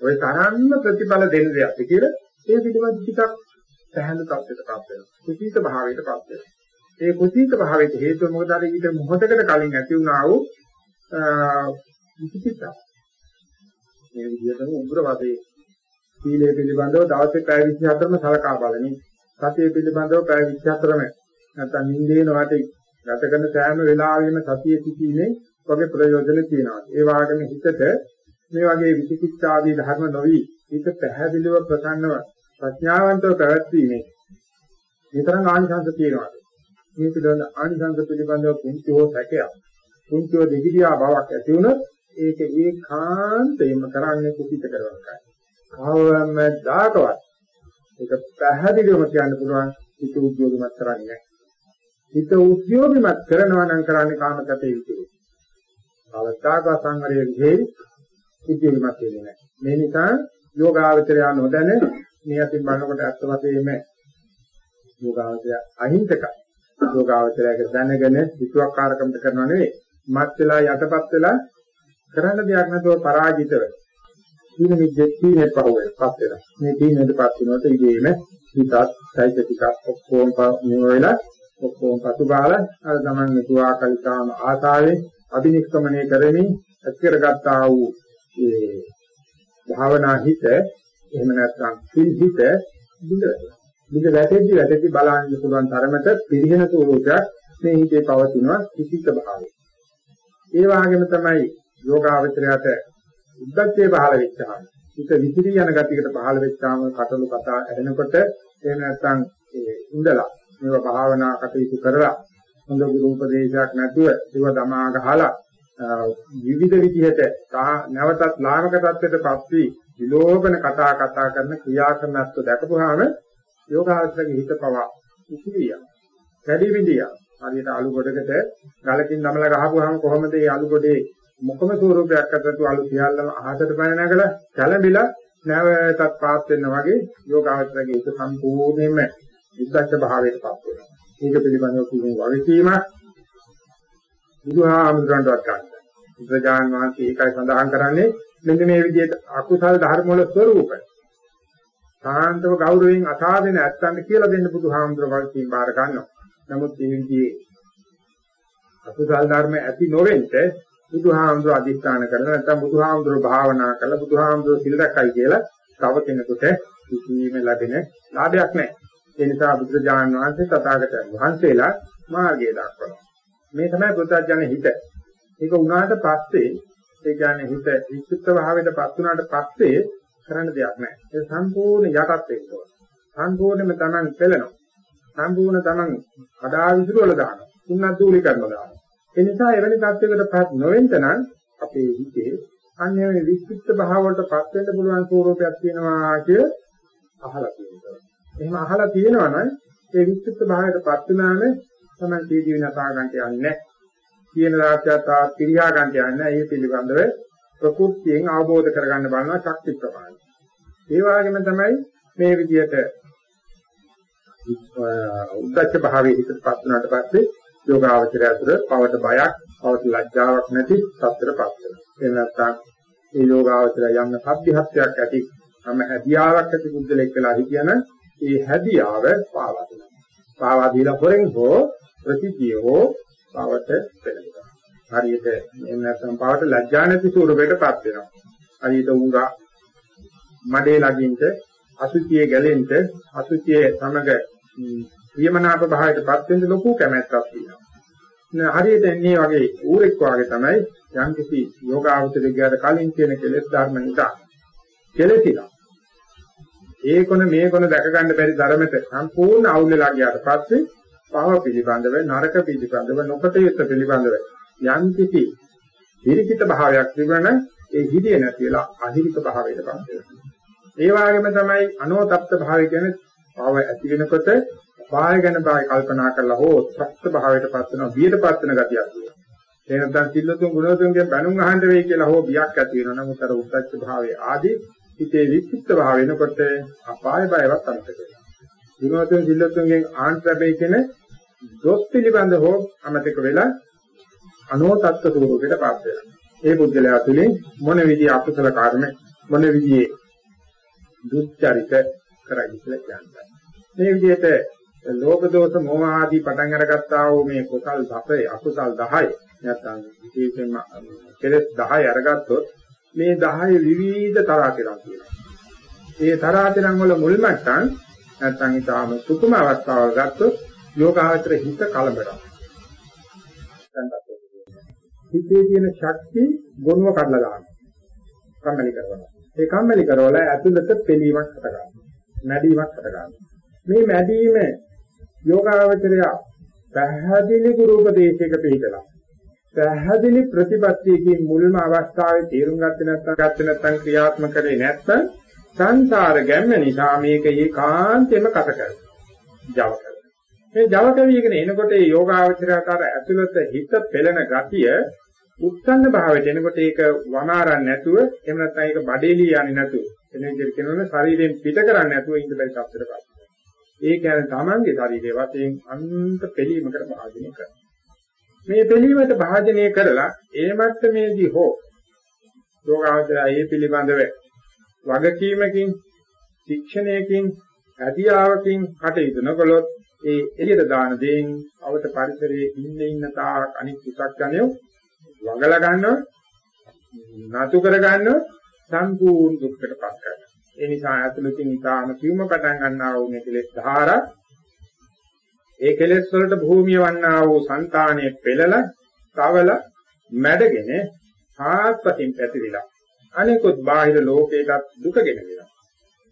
A: ඔය තරම්ම ප්‍රතිඵල දෙන්න දෙයක් කියලා ඒ පිටවත් ටිකක් සහැල්ලු තත්ත්වයකටපත් වෙනවා. කුසීත භාවයටපත් වෙනවා. ඒ කුසීත භාවයට හේතුව මොකද අර ඊට මොහොතකට කලින් ඇති වුණා වූ විචිකිච්ඡාව. මේ විදිහටම උග්‍ර වශයෙන් සීලය පිළිබඳව දවසේ පැය 24ම සලකා බලමින් සතිය පිළිබඳව පැය 24ම නැත්නම් නිින්දේ නොවටි ගත කරන සෑම වෙලාවෙම සතිය සිටීමේ වගේ ප්‍රයෝජන තියෙනවා. ඒ වගේම හිතට මේ වගේ විචිකිච්ඡාදී ධර්ම නොවි හිත පැහැදිලිව ප්‍රසන්නව ප්‍රඥාවන්තව පැවැත්වීමේ විතරක් ආනිසංස තියෙනවා. මේ පිළිබඳ ආනිසංස පිළිබඳව කුංචි හෝ සැකයක් කුංචිව දෙගිඩියා බවක් ඇති වුණොත් ඒක ඒකාන්තයෙන්ම කරන්නේ කුසිත කරවන්නයි. කවම දාකවත් ඒක පැහැදිලිවම කියන්න පුළුවන් හිත උද්‍යෝගිමත් කරන්නේ නැහැ. හිත උද්‍යෝගිමත් කරනවා නම් කරන්නේ කාමකතේ විතරයි. කවදාක සංවරයේ විහෙයි උද්‍යෝගිමත් වෙන්නේ නැහැ. මේ නිසා යෝගාවචරය නොදැන මේ අතින් බලනකොට අත්ත වශයෙන්ම යෝගාවචරය අහිංසකයි. යෝගාවචරයක දැනගෙන විතුක්කාරකමට කරනව නෙවෙයි. මත් වෙලා යටපත් වෙලා කරන්න දෙයක් නැතුව පරාජිතව දීන විද්‍යේ තීනේ පහුවේ පත් වෙනවා. මේ තීනේට පත් වෙනකොට ඉදීම හිතත් සයිසික ඔක්කොම නිව වෙලා ඔක්කොම පසුබාල අර තමන් මෙතුආ කලිකාම ආසාවේ අභිනිෂ්ක්‍මණය කරමින් අත්කරගත්තා වූ ඒ භාවනා හිත එහෙම නැත්නම් සිල් හිත බුද බුද වැටෙද්දි වැටෙද්දි බලන්න පුළුවන් තරමට පිරිහෙන ස්වරූපයක් මේ හිතේ පවතිනවා කිසිත භාවය. ඒ වගේම තමයි යෝගාවචරයට උද්දච්චයේ පහළ වෙච්චාම හිත විසිරී යන ගතියකට පහළ වෙච්චාම කටළු කතා ඇහෙනකොට එහෙම නැත්නම් ඒ ඉඳලා මේවා භාවනා කටයුතු කරලා හොඳ ගුරු උපදේශයක් නැතුව ඒව දමා ගහලා විවිධ විදිහට නැවතත් ලාමක தත්ත්වයටපත් වී විලෝපන කතා කතා කරන ක්‍රියා කරන අත්ව දැකපුවාම යෝගාවචරගේ හිත පවා ඉතිරිය. වැඩි විදිය. හරියට අලු ගොඩකට ගලකින් නමලා ගහපුවාම කොහොමද මේ අලු ගොඩේ මොකම ස්වරූපයක් අතට අලු සියල්ලම අහසට පැන නැගලා කැළඹිලා නැවතත් පාත් වෙන වගේ යෝගාවචරගේ හිත සම්පූර්ණයෙන්ම විද්දච්ච භාවයටපත් වෙනවා. මේක පිළිබඳව කිසිම වගකීමක් බුදුහාමුදුරන්ටවත් ගන්න. බුදුජාන විශ්වාසී ඒකයි සඳහන් කරන්නේ මෙන්න මේ විදිහට අකුසල් ධර්ම වල ස්වરૂප. සාන්තව ගෞරවයෙන් අසාදෙන ඇත්තන්ට කියලා දෙන්න බුදුහාමුදුර වගකීම් බාර ගන්නවා. නමුත් මේ විදිහේ අකුසල් ධර්ම ඇති නොවෙන්න බුදුහාමුදුර අධිෂ්ඨාන කරලා නැත්නම් බුදුහාමුදුර භාවනා කරලා බුදුහාමුදුර සිල් රැකයි කියලා තව කෙනෙකුට කිසිම ලැබෙන ලාභයක් නැහැ. ඒ නිසා බුදුරජාණන් වහන්සේ තථාගතයන් වහන්සේලා මාර්ගය දක්වනවා. මේ තමයි බුද්ධජන හිත. ඒක උනාට පස්සේ ඒ කියන්නේ හිත විචිත්ත භාවයටපත් වුණාට පස්සේ කරන්න දෙයක් නැහැ. ඒ සම්පූර්ණ යටත් වෙන්න ඕන. සම්පූර්ණයෙන්ම Taman පෙළෙනවා. සම්පූර්ණ තමන් අදා විසිරවල දානවා. තුන්නත් දූලි කරනවා දානවා. ඒ නිසා එවැනි තත්යකටපත් නොවෙන්න නම් අපේ හිතේ අන්‍යමේ විචිත්ත භාවවලටපත් වෙන්න පුළුවන් ස්වරූපයක් තියෙනවා කිය අහලා තියෙනවා. එහෙම අහලා තියෙනවා නම් ඒ විචිත්ත භාවයටපත් වුණාම තමයි තීදී විනාශා ගන්නට යන්නේ. කියන දාර්ශනිකතා පිළිහා ගන්නට යන්නේ. ඒ පිළිබඳව ප්‍රකෘතියෙන් අවබෝධ කරගන්න බලනවා ශක්ති ප්‍රමාණය. ඒ වගේම තමයි මේ විදිහට උද්දච්ච භාවයේ හිතපත් වුණාට පස්සේ යෝගාවචරය අතර පවට බයක්, පවට ලැජ්ජාවක් නැති සතරපත් වෙනවා. එහෙම නැත්නම් මේ යෝගාවචරය යම් සබ්ධිහත්වයක් ඇති, තම හැදියාවක් ඇති බුද්ධලෙක් වෙලා හිටියන ඒ හැදියාව පාවා දෙනවා. පාවා දීලා හොරෙන් හෝ ප්‍රතිජීව හෝ පවට වෙනවා. හරියට එහෙම නැත්නම් පවට ලැජ්ජා නැති ස්වරූපයකටපත් වෙනවා. හරියට උංගා මඩේ ළඟින්ට අසුචියේ ගැලෙන්න අසුචියේ සමග ප්‍රියමනාප භාවයටපත් වෙන්න ලොකු කැමැත්තක් තියෙනවා. හරියට එන්නේ වගේ ඌරෙක් වාගේ තමයි යම්කිසි යෝගාවචරයට කලින් කියන කෙලෙස් ධර්ම නිසා කෙලෙතිලා. ඒ කොන මේ කොන දැක ගන්න බැරි ධර්මයට සම්පූර්ණ අවුල් වෙලා ගියාට පස්සේ පව පිළිබඳව නරක පිළිබඳව නොකටයුත්ත පිළිබඳව යම්කිසි හිරිකිත භාවයක් තිබුණා ඒ හිරිය නැතිලා අහිරික භාවයටපත් වෙනවා. ඒ වගේම තමයි අනෝතප්ත භාවය කියන්නේ භාව ඇති වෙනකොට පාය ගැන බය කල්පනා කරලා හෝ සත්‍ය භාවයටපත් වෙනවා බියටපත් වෙන ගතියක් තියෙනවා. ඒ නැත්නම් සිල්ලතුන් ගුණතුන්ගේ බණුන් අහන්න වෙයි කියලා හෝ බියක් ඇති වෙනවා. නමුත් අර උද්දච්ච භාවයේ ආදී හිතේ විචිත්ත භාව වෙනකොට අපාය බයවත් අමතක වෙනවා. ගුණතුන් සිල්ලතුන්ගෙන් ආන්ත ලැබෙයි කියන දොස් පිළිබඳ හෝ අමතක වෙලා අනෝතත්ත්ව ස්වරූපයටපත් වෙනවා. ඒ බුද්ධලයා තුලින් මොන විදිහේ අකුසල කර්ම මොන විදිහේ දුච්චරිත කරයි කියලා කියන්නේ. මේ විදිහට ලෝභ දෝෂ මෝහ ආදී පටන් අරගත්තා වූ මේ කුසල් 10 අකුසල් 10 නැත්නම් විශේෂයෙන්ම කෙලෙස් 10 අරගත්තොත් මේ 10 විවිධ තරාතිරම් තියෙනවා. ඒ තරාතිරම් වල මුල් මට්ටම් නැත්නම් ඊටාම සුකුම අවස්ථාවල් ගත්තොත් යෝගාවචර හිත කලබලයි. හිතේ තියෙන ශක්තිය ගොනුව කඩලා දානවා. කම්මැලි කරනවා. ඒ කම්මැලි කරවල ඇතුළත පෙලීමක් හට ගන්නවා. මැඩීමක් හට ගන්නවා. මේ මැඩීම යෝගාවචරය පැහැදිලි ගුරුපදේශයක පිළිතලා පැහැදිලි ප්‍රතිපත්තියකින් මුල්ම අවස්ථාවේ තේරුම් ගත්තේ නැත්නම් ගත්තේ නැත්නම් ක්‍රියාත්මක කරේ නැත්නම් සංසාර ගැම්ම නිසා මේක ඒකාන්තයෙන්ම කට කරනවා. ජව කරනවා. මේ ජව කවියගෙන එනකොට ඒ යෝගාවචරයට අර ඇතුළත හිත පෙළෙන ගතිය උත්සන්න භාවයට එනකොට ඒක වමාරන්නේ නැතුව එහෙම නැත්නම් ඒක බඩේලිය යන්නේ නැතුව එන විදිහට කියනවනේ ශරීරයෙන් පිට කරන්නේ නැතුව ඉන්න බැරි තත්ත්වයකට පත් ඒ කියන්නේ තමන්ගේ ශරීරයේ වශයෙන් අන්ත පිළීමකට භාජනය කරනවා. මේ පිළීමට භාජනය කරලා ඒ මට්ටමේදී හෝ යෝගාවචරය ඒ පිළිබඳව වගකීමකින් ශික්ෂණයකින් අධ්‍යාවකින් කටයුතු නොකළොත් ඒ එළියට දාන දෙයින් අවත පරිසරයේ ඉන්න ඉන්න තාක් අනිත් විසක්ඥයෝ වගලා ගන්නවා නතු කර ගන්නවා සම්පූර්ණ දුක්කටපත් කරනවා. ඒ නිසා ඇතුළතින් ඊටාම කිව්ම පටන් ගන්නා වූ මේ කෙලෙස් ධාරා ඒ කෙලෙස් වලට භූමිය වන්නා වූ సంతානයේ පෙළලා, තවල, මැඩගෙන ආත්පතින් පැතිරිලා. අනිකුත් බාහිර ලෝකයටත් දුකගෙන වෙනවා.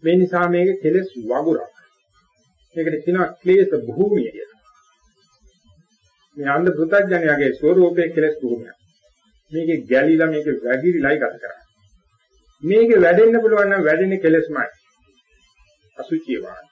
A: මේ නිසා මේක කෙලෙස් වගුරක්. මේකට කියනවා ක්ලේශ භූමිය කියලා. මේ අන්ධ පුතඥයාගේ ස්වરૂපයේ කෙලෙස් භූමිය. මේකේ ගැලිලා මේක වැගිරිලයි ගත කරන්නේ. මේක වැඩෙන්න පුළුවන් නම් වැඩෙන්නේ කෙලෙස්මයි. අසුචිය වාන.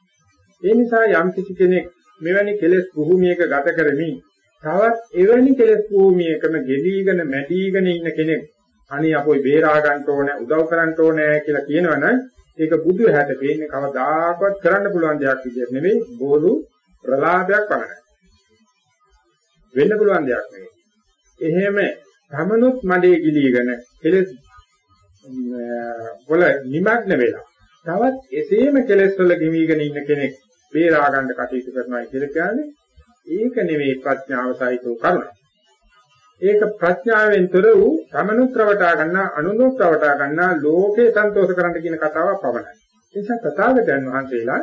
A: ඒ නිසා යම් කිසි කෙනෙක් මෙවැනි කෙලෙස් භූමියක ගත කරමින් තවත් එවැනි කෙලෙස් භූමියකම ගෙලීගෙන මැඩීගෙන ඉන්න කෙනෙක් අනේ අපොයි බේරා ගන්න ඕනේ උදව් කරන්න ඕනේ කියලා කියනවනම් ඒක බුදු හැට පේන්නේ කවදාකවත් කරන්න පුළුවන් දෙයක් විදියට නෙමෙයි බෝලු ප්‍රලාපයක් පමණයි. වෙන්න පුළුවන් දෙයක් නෙමෙයි. එහෙම තමනුත් මඩේ ගිලීගෙන කෙලස් වල නිමග්න වෙලා තවත් එසේම කෙලස් වල ගිමීගෙන ඉන්න කෙනෙක් බේරා ගන්න කටයුතු කරනවා කියලා කියන්නේ ඒක නෙවෙයි ප්‍රඥාව සහිතව කරුණ. ඒක ප්‍රඥාවෙන් තොර වූ තමනුත් රවටා ගන්නා අනුනුත් රවටා ගන්නා ලෝකේ සන්තෝෂ කරන්න කියන කතාවක් පවණයි. ඒ නිසා තථාගතයන් වහන්සේලා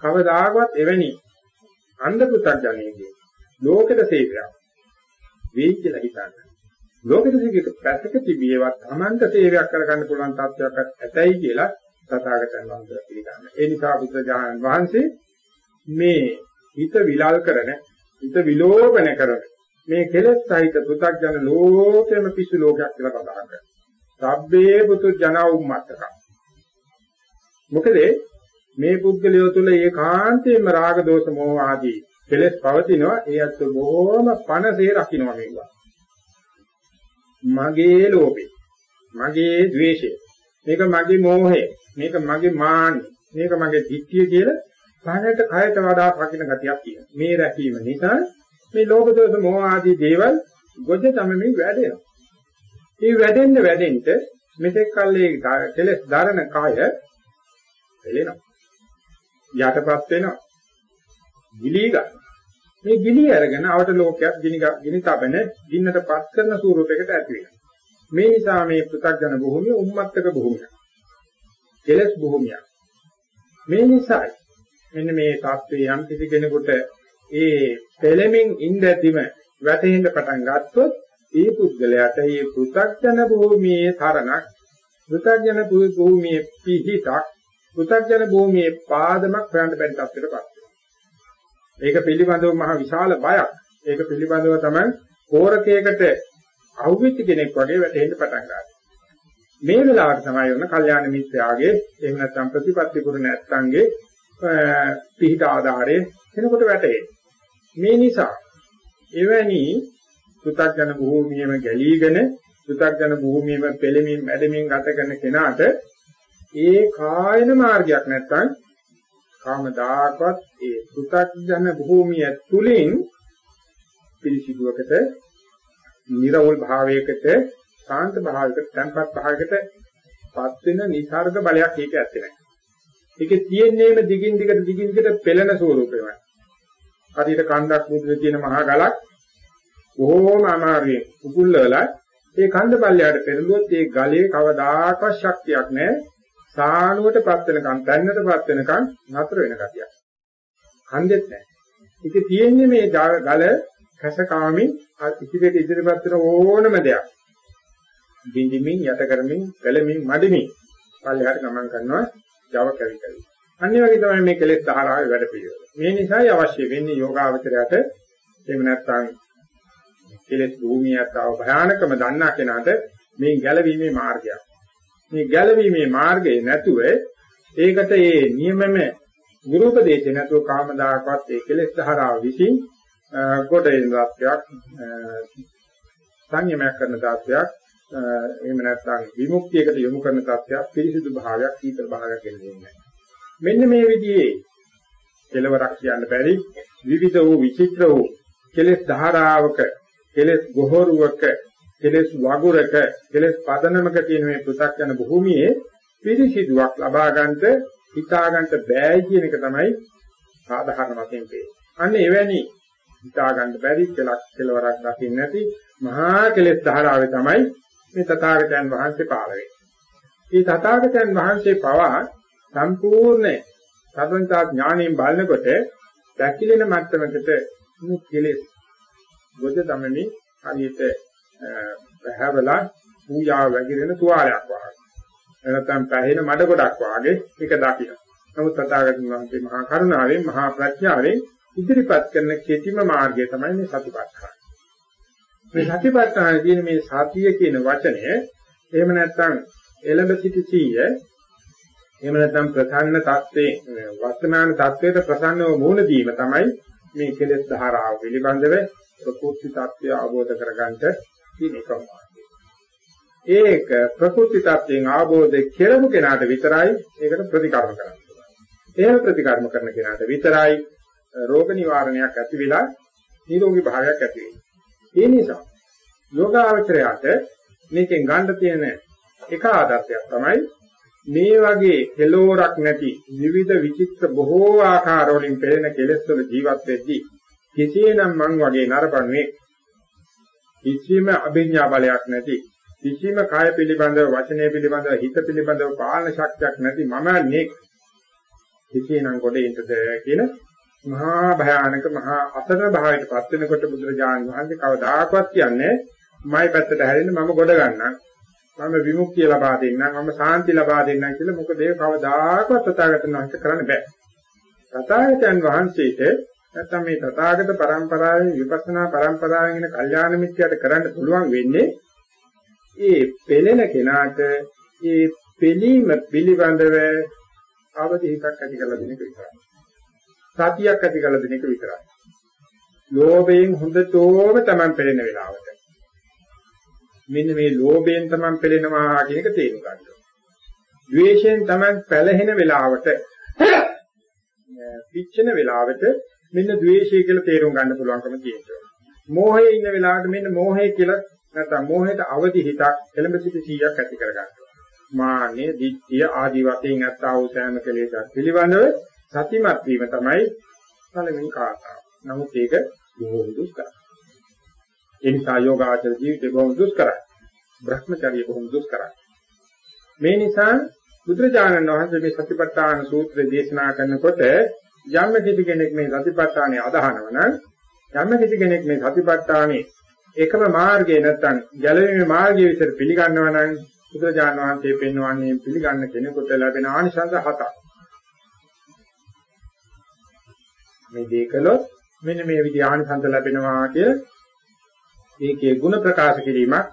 A: කවදාකවත් එවැනි අන්ධ පුතග්ජනයෙක්ගේ ලෝකෙට සේවයක් වෙයි කියලා හිතන්නේ. ලෝකෙදිගේ පැත්තක තිබියවත් Tamanta සේවයක් කරගන්න පුළුවන් තත්ත්වයක් ඇතයි කියලා තථාගතයන් වහන්සේ පිළිගන්නවා. ඒ නිසා බුදුජානක වහන්සේ මේ හිත විලල් කරන හිත විලෝපන කරන මේ කෙලෙස් සහිත පෘථග්ජන ලෝකෙම පිසු ලෝකයක් කියලා කතා කරනවා. සබ්බේ පුතු ජන උම්මත්තක. මොකද මේ පුද්ගලයෝ තුළ ඒකාන්තයෙන්ම රාග දෝෂ මොහ ආදී කෙලෙස් පවතිනවා ඒ අත් බොහොම පනසේ රකින්නවා මේවා. මගේ ලෝභය මගේ ද්වේෂය මේක මගේ මෝහය මේක මගේ මාන්නය මේක මගේ ධිට්ඨිය කියලා පහනට කයට වඩා රකින්න ගතියක් තියෙනවා. මේ රැකීම නිසා මේ ලෝභ දෝෂ මොහ ආදී දේවල් ගොජ තමමින් වැඩෙනවා. මේ වැඩෙන්න වැඩෙන්න මෙතෙක් කල්ලි කෙලස් ධාරණ කාය වෙලෙනවා. යටපත් වෙනවා. ගිලී ගන්න. මේ ගිලී අරගෙන අවට ලෝකයක් ගිනි ගිනි තබන ගින්නටපත් කරන ස්වරූපයකට ඇති වෙනවා. මේ නිසා මේ පෘථග්ජන භූමිය උම්මත්තක භූමියක්. කෙලස් භූමියක්. මේ නිසායි මෙන්න මේ தත්ත්වය යම් කිසි කෙනෙකුට ඒ පෙළෙමින් ඉඳීම වැටෙන්න පටන් ගත්තොත් ඒ පුද්ගලයාට මේ පෘථග්ජන භූමියේ තරණක් පෘථග්ජන භූමියේ පිහිටක් පෘථග්ජන භූමියේ පාදමක් හොයන්න බැරි තත්ත්වයකටපත් වෙනවා. ඒක පිළිබඳව මහ විශාල බයක්. ඒක පිළිබඳව තමයි කෝරකයකට අහුවෙච්ච කෙනෙක් වගේ වැටෙන්න පටන් ගන්නවා. මේ වෙලාවට තමයි වුණ කල්යාණ මිත්‍යාගේ එහෙම නැත්නම් ප්‍රතිපත්ති පුර නැත්තන්ගේ පිහිට ආධාරයෙන් කෙනෙකුට වැටේ. මේ නිසා එවැනි සුතග්ජන භූමියම ගැලීගෙන සුතග්ජන භූමියම පෙළෙමින් මැදමින් ගත කරන කෙනාට ඒ කායන මාර්ගයක් නැත්තම් කාමදායකවත් ඒ සුතග්ජන භූමිය තුලින් පිළිසිදුවකට නිර්වෝල් භාවයකට සාන්ත භාවයකට tempat භාවයකට පත් වෙන නිසර්ග බලයක් ඒක ඇත්තේ නැහැ. ඒකේ තියෙන්නේම දිගින් දිගට දිගින් දිගට පෙළෙන ස්වරූපයමයි. හරියට කන්දක් මුදුනේ තියෙන මහා ගලක් බොහෝම අමාරුවෙන් උගුල්ලවලා ඒ කන්ද පල්ලයට පෙරළුවොත් ඒ ගලේ කවදාකවත් ශක්තියක් නැහැ. සානුවටපත් වෙනකන්, තැන්නටපත් වෙනකන් නතර වෙන ගතියක්. කන්දෙත් නැහැ. ඒකේ තියෙන්නේ මේ ගල කසකාමින් ඉදිරියට ඉදිරියපත් වෙන ඕනම දෙයක්. බින්දිමින් යට කරමින්, පෙළමින්, මඩමින් පල්ලයට ගමන් කරනවා Java කැවි කැවි. අනිත් වගේ තමයි මේ කෙලෙස් ධාරාවේ වැඩ පිළිවෙල. මේ නිසායි අවශ්‍ය වෙන්නේ යෝගාවචරයට එහෙම නැත්නම් කෙලෙස් භූමියට ආව භයානකම දන්නා කෙනාට මේ ගැලවීමේ මාර්ගයක්. මේ ගැලවීමේ මාර්ගය නැතුව ඒකට ඒ නියමම ගුරුපදේශ නැතුව කාමදායකවත් ඒ කෙලෙස් ධාරාව විසින් කොට එන දාත්‍යක් සංයමයක් කරන දාත්‍යක් එහෙම නැත්නම් විමුක්තියකට යොමු කරන තාක්ෂයක් පිරිසිදු භාවයක් සීතල භාවයක් කියන්නේ මෙන්න මේ විදිහේ කෙලවරක් කියන්න බැරි විවිධ වූ විචිත්‍ර වූ කෙලෙස් ධාරාවක කෙලෙස් ගොහරුවක කෙලෙස් වගුරක කෙලෙස් පදනමක තියෙන මේ පෘථක් යන භූමියේ පිරිසිදුවක් ලබා ගන්නට හිතා ගන්නට බෑ කියන එක තමයි සාධාරණ වශයෙන් පේන්නේ. අන්න එවැනි හිතා ගන්න බැරි කෙලක් කෙලවරක් දකින්න නැති මහා කෙලෙස් ධාරාවේ තමයි මේ තථාගතයන් වහන්සේ පාල වෙන්නේ. මේ තථාගතයන් වහන්සේ පවා සම්පූර්ණ සතරන්තා ඥාණයෙන් බලනකොට දැකිලෙන මට්ටමකට මේ කෙලෙස් ගොඩ තමනි හරියට බහැවලා පූජාව වැగిරෙන තුවාලයක් වගේ. එනතම් පැහැෙන මඩ ගොඩක් වගේ ඒක දකින්න. නමුත් තථාගතයන් වහන්සේ මහා කරුණාවෙන් මහා ප්‍රඥාවෙන් ඉදිරිපත් කරන කෙටිම මාර්ගය තමයි මේ සතිපට්ඨාන. මේ සතිපට්ඨාන කියන මේ සතිය කියන වචනය එහෙම නැත්නම් එළඹ සිටි සීය එහෙම නැත්නම් ප්‍රසන්න තත්ත්වේ වර්තමාන තත්ත්වයට ප්‍රසන්නව මුහුණ දීම තමයි මේ කෙලෙස් ධාරාව පිළිබඳව ප්‍රකෘති තත්ත්වය අවබෝධ කරගන්නට තියෙන එකම ඒක ප්‍රකෘති තත්ත්වයෙන් අවබෝධ කෙරමු කෙනාට විතරයි ඒකට ප්‍රතිකර්ම කරන්න පුළුවන්. එහෙම ප්‍රතිකර්ම කරන කෙනාට විතරයි රෝග නිවාරණයක් ඇති වෙලා නිරෝගී භාවයක් ඇති වෙන්නේ. ඒ නිසා යෝගාවචරයට මේකෙන් ගන්න තියෙන එක ආදර්ශයක් තමයි මේ වගේ කෙලෝරක් නැති විවිධ විචිත්‍ර බොහෝ ආකාර වලින් පෙළෙන කෙලෙස් වල ජීවත් වෙද්දී කෙසේනම් මං වගේ නරපණුවේ කිසිම අභිඥා බලයක් නැති කිසිම කාය පිළිබඳව වචනය පිළිබඳව හිත පිළිබඳව පාලන ශක්තියක් නැති මම නෙක්. කෙසේනම් කොටෙන්නද කියන මහා භයානක මහා අසර භාවයට පත් වෙනකොට බුදුරජාණන් වහන්සේ කවදාකවත් කියන්නේ මයි පැත්තට හැරෙන්න මම ගොඩ ගන්නම්. මම විමුක්තිය ලබා දෙන්නම් මම සාන්ති ලබා දෙන්නම් කියලා මොකද ඒ කවදාකවත් තථාගතයන් වහන්සේ කරන්න බෑ. තථාගතයන් වහන්සේට නැත්නම් මේ තථාගත පරම්පරාවෙන් විපස්සනා පරම්පරාවෙන් ඉන කල්යාණ මිත්‍යාට කරන්න පුළුවන් වෙන්නේ ඒ පෙළෙන කෙනාට ඒ පෙළීම පිළිබඳව අවදි හිතක් ඇති කරලා දෙන එක විතරයි. සතියක් ඇති කරලා දෙන එක විතරයි. ලෝභයෙන් හොඳටම Taman පෙළෙන වෙලාවට. මෙන්න මේ ලෝභයෙන් Taman පෙළෙනවා කියන එක තේරුම් ගන්න ඕනේ. ද්වේෂයෙන් Taman පැලහෙන වෙලාවට පිච්චෙන වෙලාවට මෙන්න ද්වේෂය කියලා තේරුම් ගන්න පුළුවන්කම තියෙනවා. මෝහයේ ඉන්න වෙලාවට මෙන්න මෝහය කියලා නැත්නම් මෝහයට අවදි හිතක් එළඹ සිට 100ක් ඇති කර ගන්නවා. මාන්නේ, දිට්ඨිය ආදී වශයෙන් ඇත්තා වූ සෑම කෙලෙසක් පිළිබඳව සතිමත් වීම තමයි පළවෙනි කාරණාව. නමුත් ඒක බොහොම දුෂ්කරයි. ඒ නිසා යෝගාචර ජීවිතේ බොහොම දුෂ්කරයි. භ්‍රමචර්ය බොහොම දුෂ්කරයි. මේ නිසා බුදුරජාණන් වහන්සේ මේ සතිපට්ඨාන සූත්‍රය දේශනා කරනකොට යම් කිසි කෙනෙක් මේ සතිපට්ඨානේ අදහනව නම් යම් කිසි කෙනෙක් මේ සතිපට්ඨානේ එකම මාර්ගය නැත්තම් ගැලවීමේ මාර්ගය විතර පිළිගන්නවා නම් බුදුරජාණන් වහන්සේ පෙන්වන්නේ පිළිගන්න කෙනෙකුට ලැබෙන ආනිසංස හතක්. මේ දෙකලොත් මෙන්න මේ විදිහ ආනිසංස ලැබෙනවා කිය ඒකේ ಗುಣ ප්‍රකාශ කිරීමක්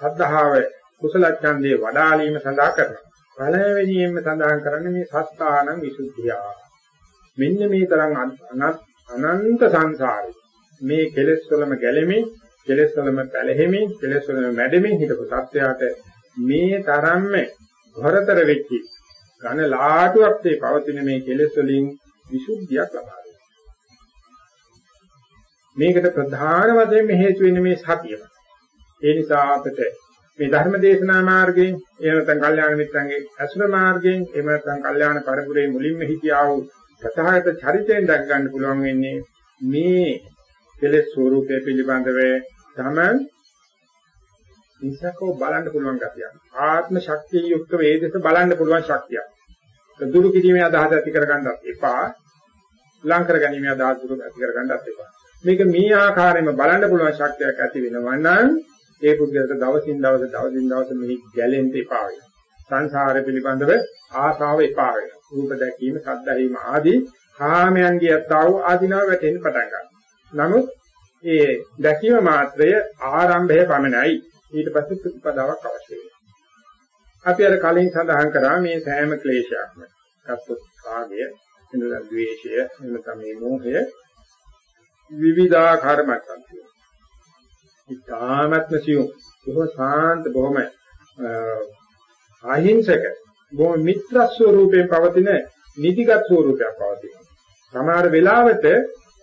A: සද්ධාව කුසල ඡන්දේ වඩාලීම සඳහා කරනවා. පළවෙනියෙන්ම සඳහන් කරන්නේ මේ සත්තානං විසුද්ධිය. මෙන්න මේ තරම් අනන්ත සංසාරේ මේ කෙලෙස් වලම ගැලෙමින් කෙලෙස් වලම පැලෙමින් කෙලෙස් වලම මැඩෙමින් හිටපු සත්‍යයට මේ තරම්ම වරතර වෙච්චි ඝන ලාටුවක් තේ පවතින මේ කෙලෙස් වලින් විසුද්ධියක් ලබා මේකට ප්‍රධාන වශයෙන් හේතු වෙන්නේ මේ සතිය. ඒ නිසා අපිට මේ ධර්ම දේශනා මාර්ගයෙන් එහෙම නැත්නම් කල්යාණ මිත්‍රන්ගේ අසුර මාර්ගයෙන් එහෙම නැත්නම් කල්යාණ පරපුරේ මුලින්ම හිටියා වූ ප්‍රසහායත චරිතයෙන් දැක් ගන්න පුළුවන් වෙන්නේ මේ කෙලෙස් ස්වરૂපය පිළිබඳව තමයි ඉස්සකෝ බලන්න පුළුවන් ගතිය. ආත්ම ශක්තිය යුක්ත වේදස බලන්න පුළුවන් ශක්තිය. දුරු කිරීමේ අදහස ඇති කරගන්නත් එපා. ලං කර ගැනීමේ අදහස දුරු ඇති කරගන්නත් එපා. මේක මේ ආකාරයෙන්ම බලන්න පුළුවන් ශක්තියක් ඇති වෙනවා නම් ඒ පුද්ගලට දවසින් දවස දවසින් දවස මේ ගැලෙන්න එපා වෙනවා. සංසාරය පිළිබඳව ආසාව එපා වෙනවා. රූප දැකීම, ශබ්ද ඇහිීම ආදී කාමයන්ගේ යත්තාව ආධිනව වැටෙන්න පටන් ගන්නවා. නමුත් ඒ දැකීම මාත්‍රය ආරම්භය පමණයි. ඊට පස්සේ ප්‍රතිපදාවක් අවශ්‍ය වෙනවා. අපි අර කලින් සඳහන් කරා මේ සෑම ක්ලේශයක්ම කප්ප රාගය, එනද ද්වේෂය, එනතම මේ මෝහය විවිධාකාර මට්ටම් තියෙනවා. ඉතාමත්ම සියුම්, බොහොම ශාන්ත, බොහොම අහිංසක, බොහොම මිත්‍ර ස්වරූපයෙන් පවතින නිදිගත් ස්වරූපයක් පවතිනවා. සමහර වෙලාවට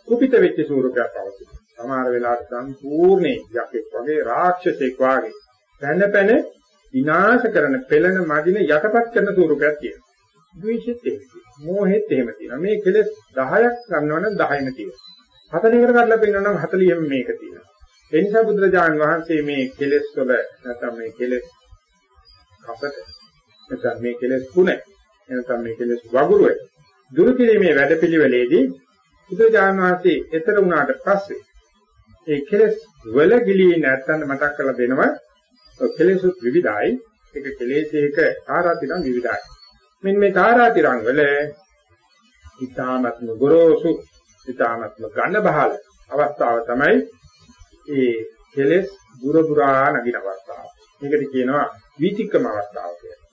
A: කුපිත වෙච්ච ස්වරූපයක් පවතිනවා. සමහර වෙලාවට සම්පූර්ණ යකෙක් වගේ රාක්ෂසෙක් වගේ පැන පැන විනාශ කරන පෙළෙන මදින යටපත් කරන ස්වරූපයක් තියෙනවා. ද්වේෂෙත් එහෙම තියෙනවා. මෝහෙත් එහෙම තියෙනවා. මේ කෙලෙස් 10ක් ගන්නවනම් 10ම තියෙනවා. 40කට කඩලා පෙන්නනවා නම් 40ෙම මේක තියෙනවා. ඒ නිසා බුදුරජාණන් වහන්සේ මේ කෙලෙස් වල නැත්නම් මේ කෙලෙස් කපට නැත්නම් මේ කෙලෙස් කුණ නැත්නම් මේ කෙලෙස් වගුරුවේ දුරු කිරීමේ වැඩපිළිවෙලේදී බුදුරජාණන් වහන්සේ ඊතර වුණාට පස්සේ ඒ කෙලෙස් වල ගිලී නැත්තන් මතක් කරලා දෙනවා කෙලෙසුත් විවිධයි ඒක කෙලෙසේක තාරාතිරම් විවිධයි මෙන්න මේ තාරාතිරම් වල ඊ타මත්ම ගොරෝසු ඊ타මත්ම ගන්න බහල අවස්ථාව තමයි ඒ කෙලෙස් දුර දුරා නගින අවස්ථාව. මේකට කියනවා වීතික්කම අවස්ථාව කියලා.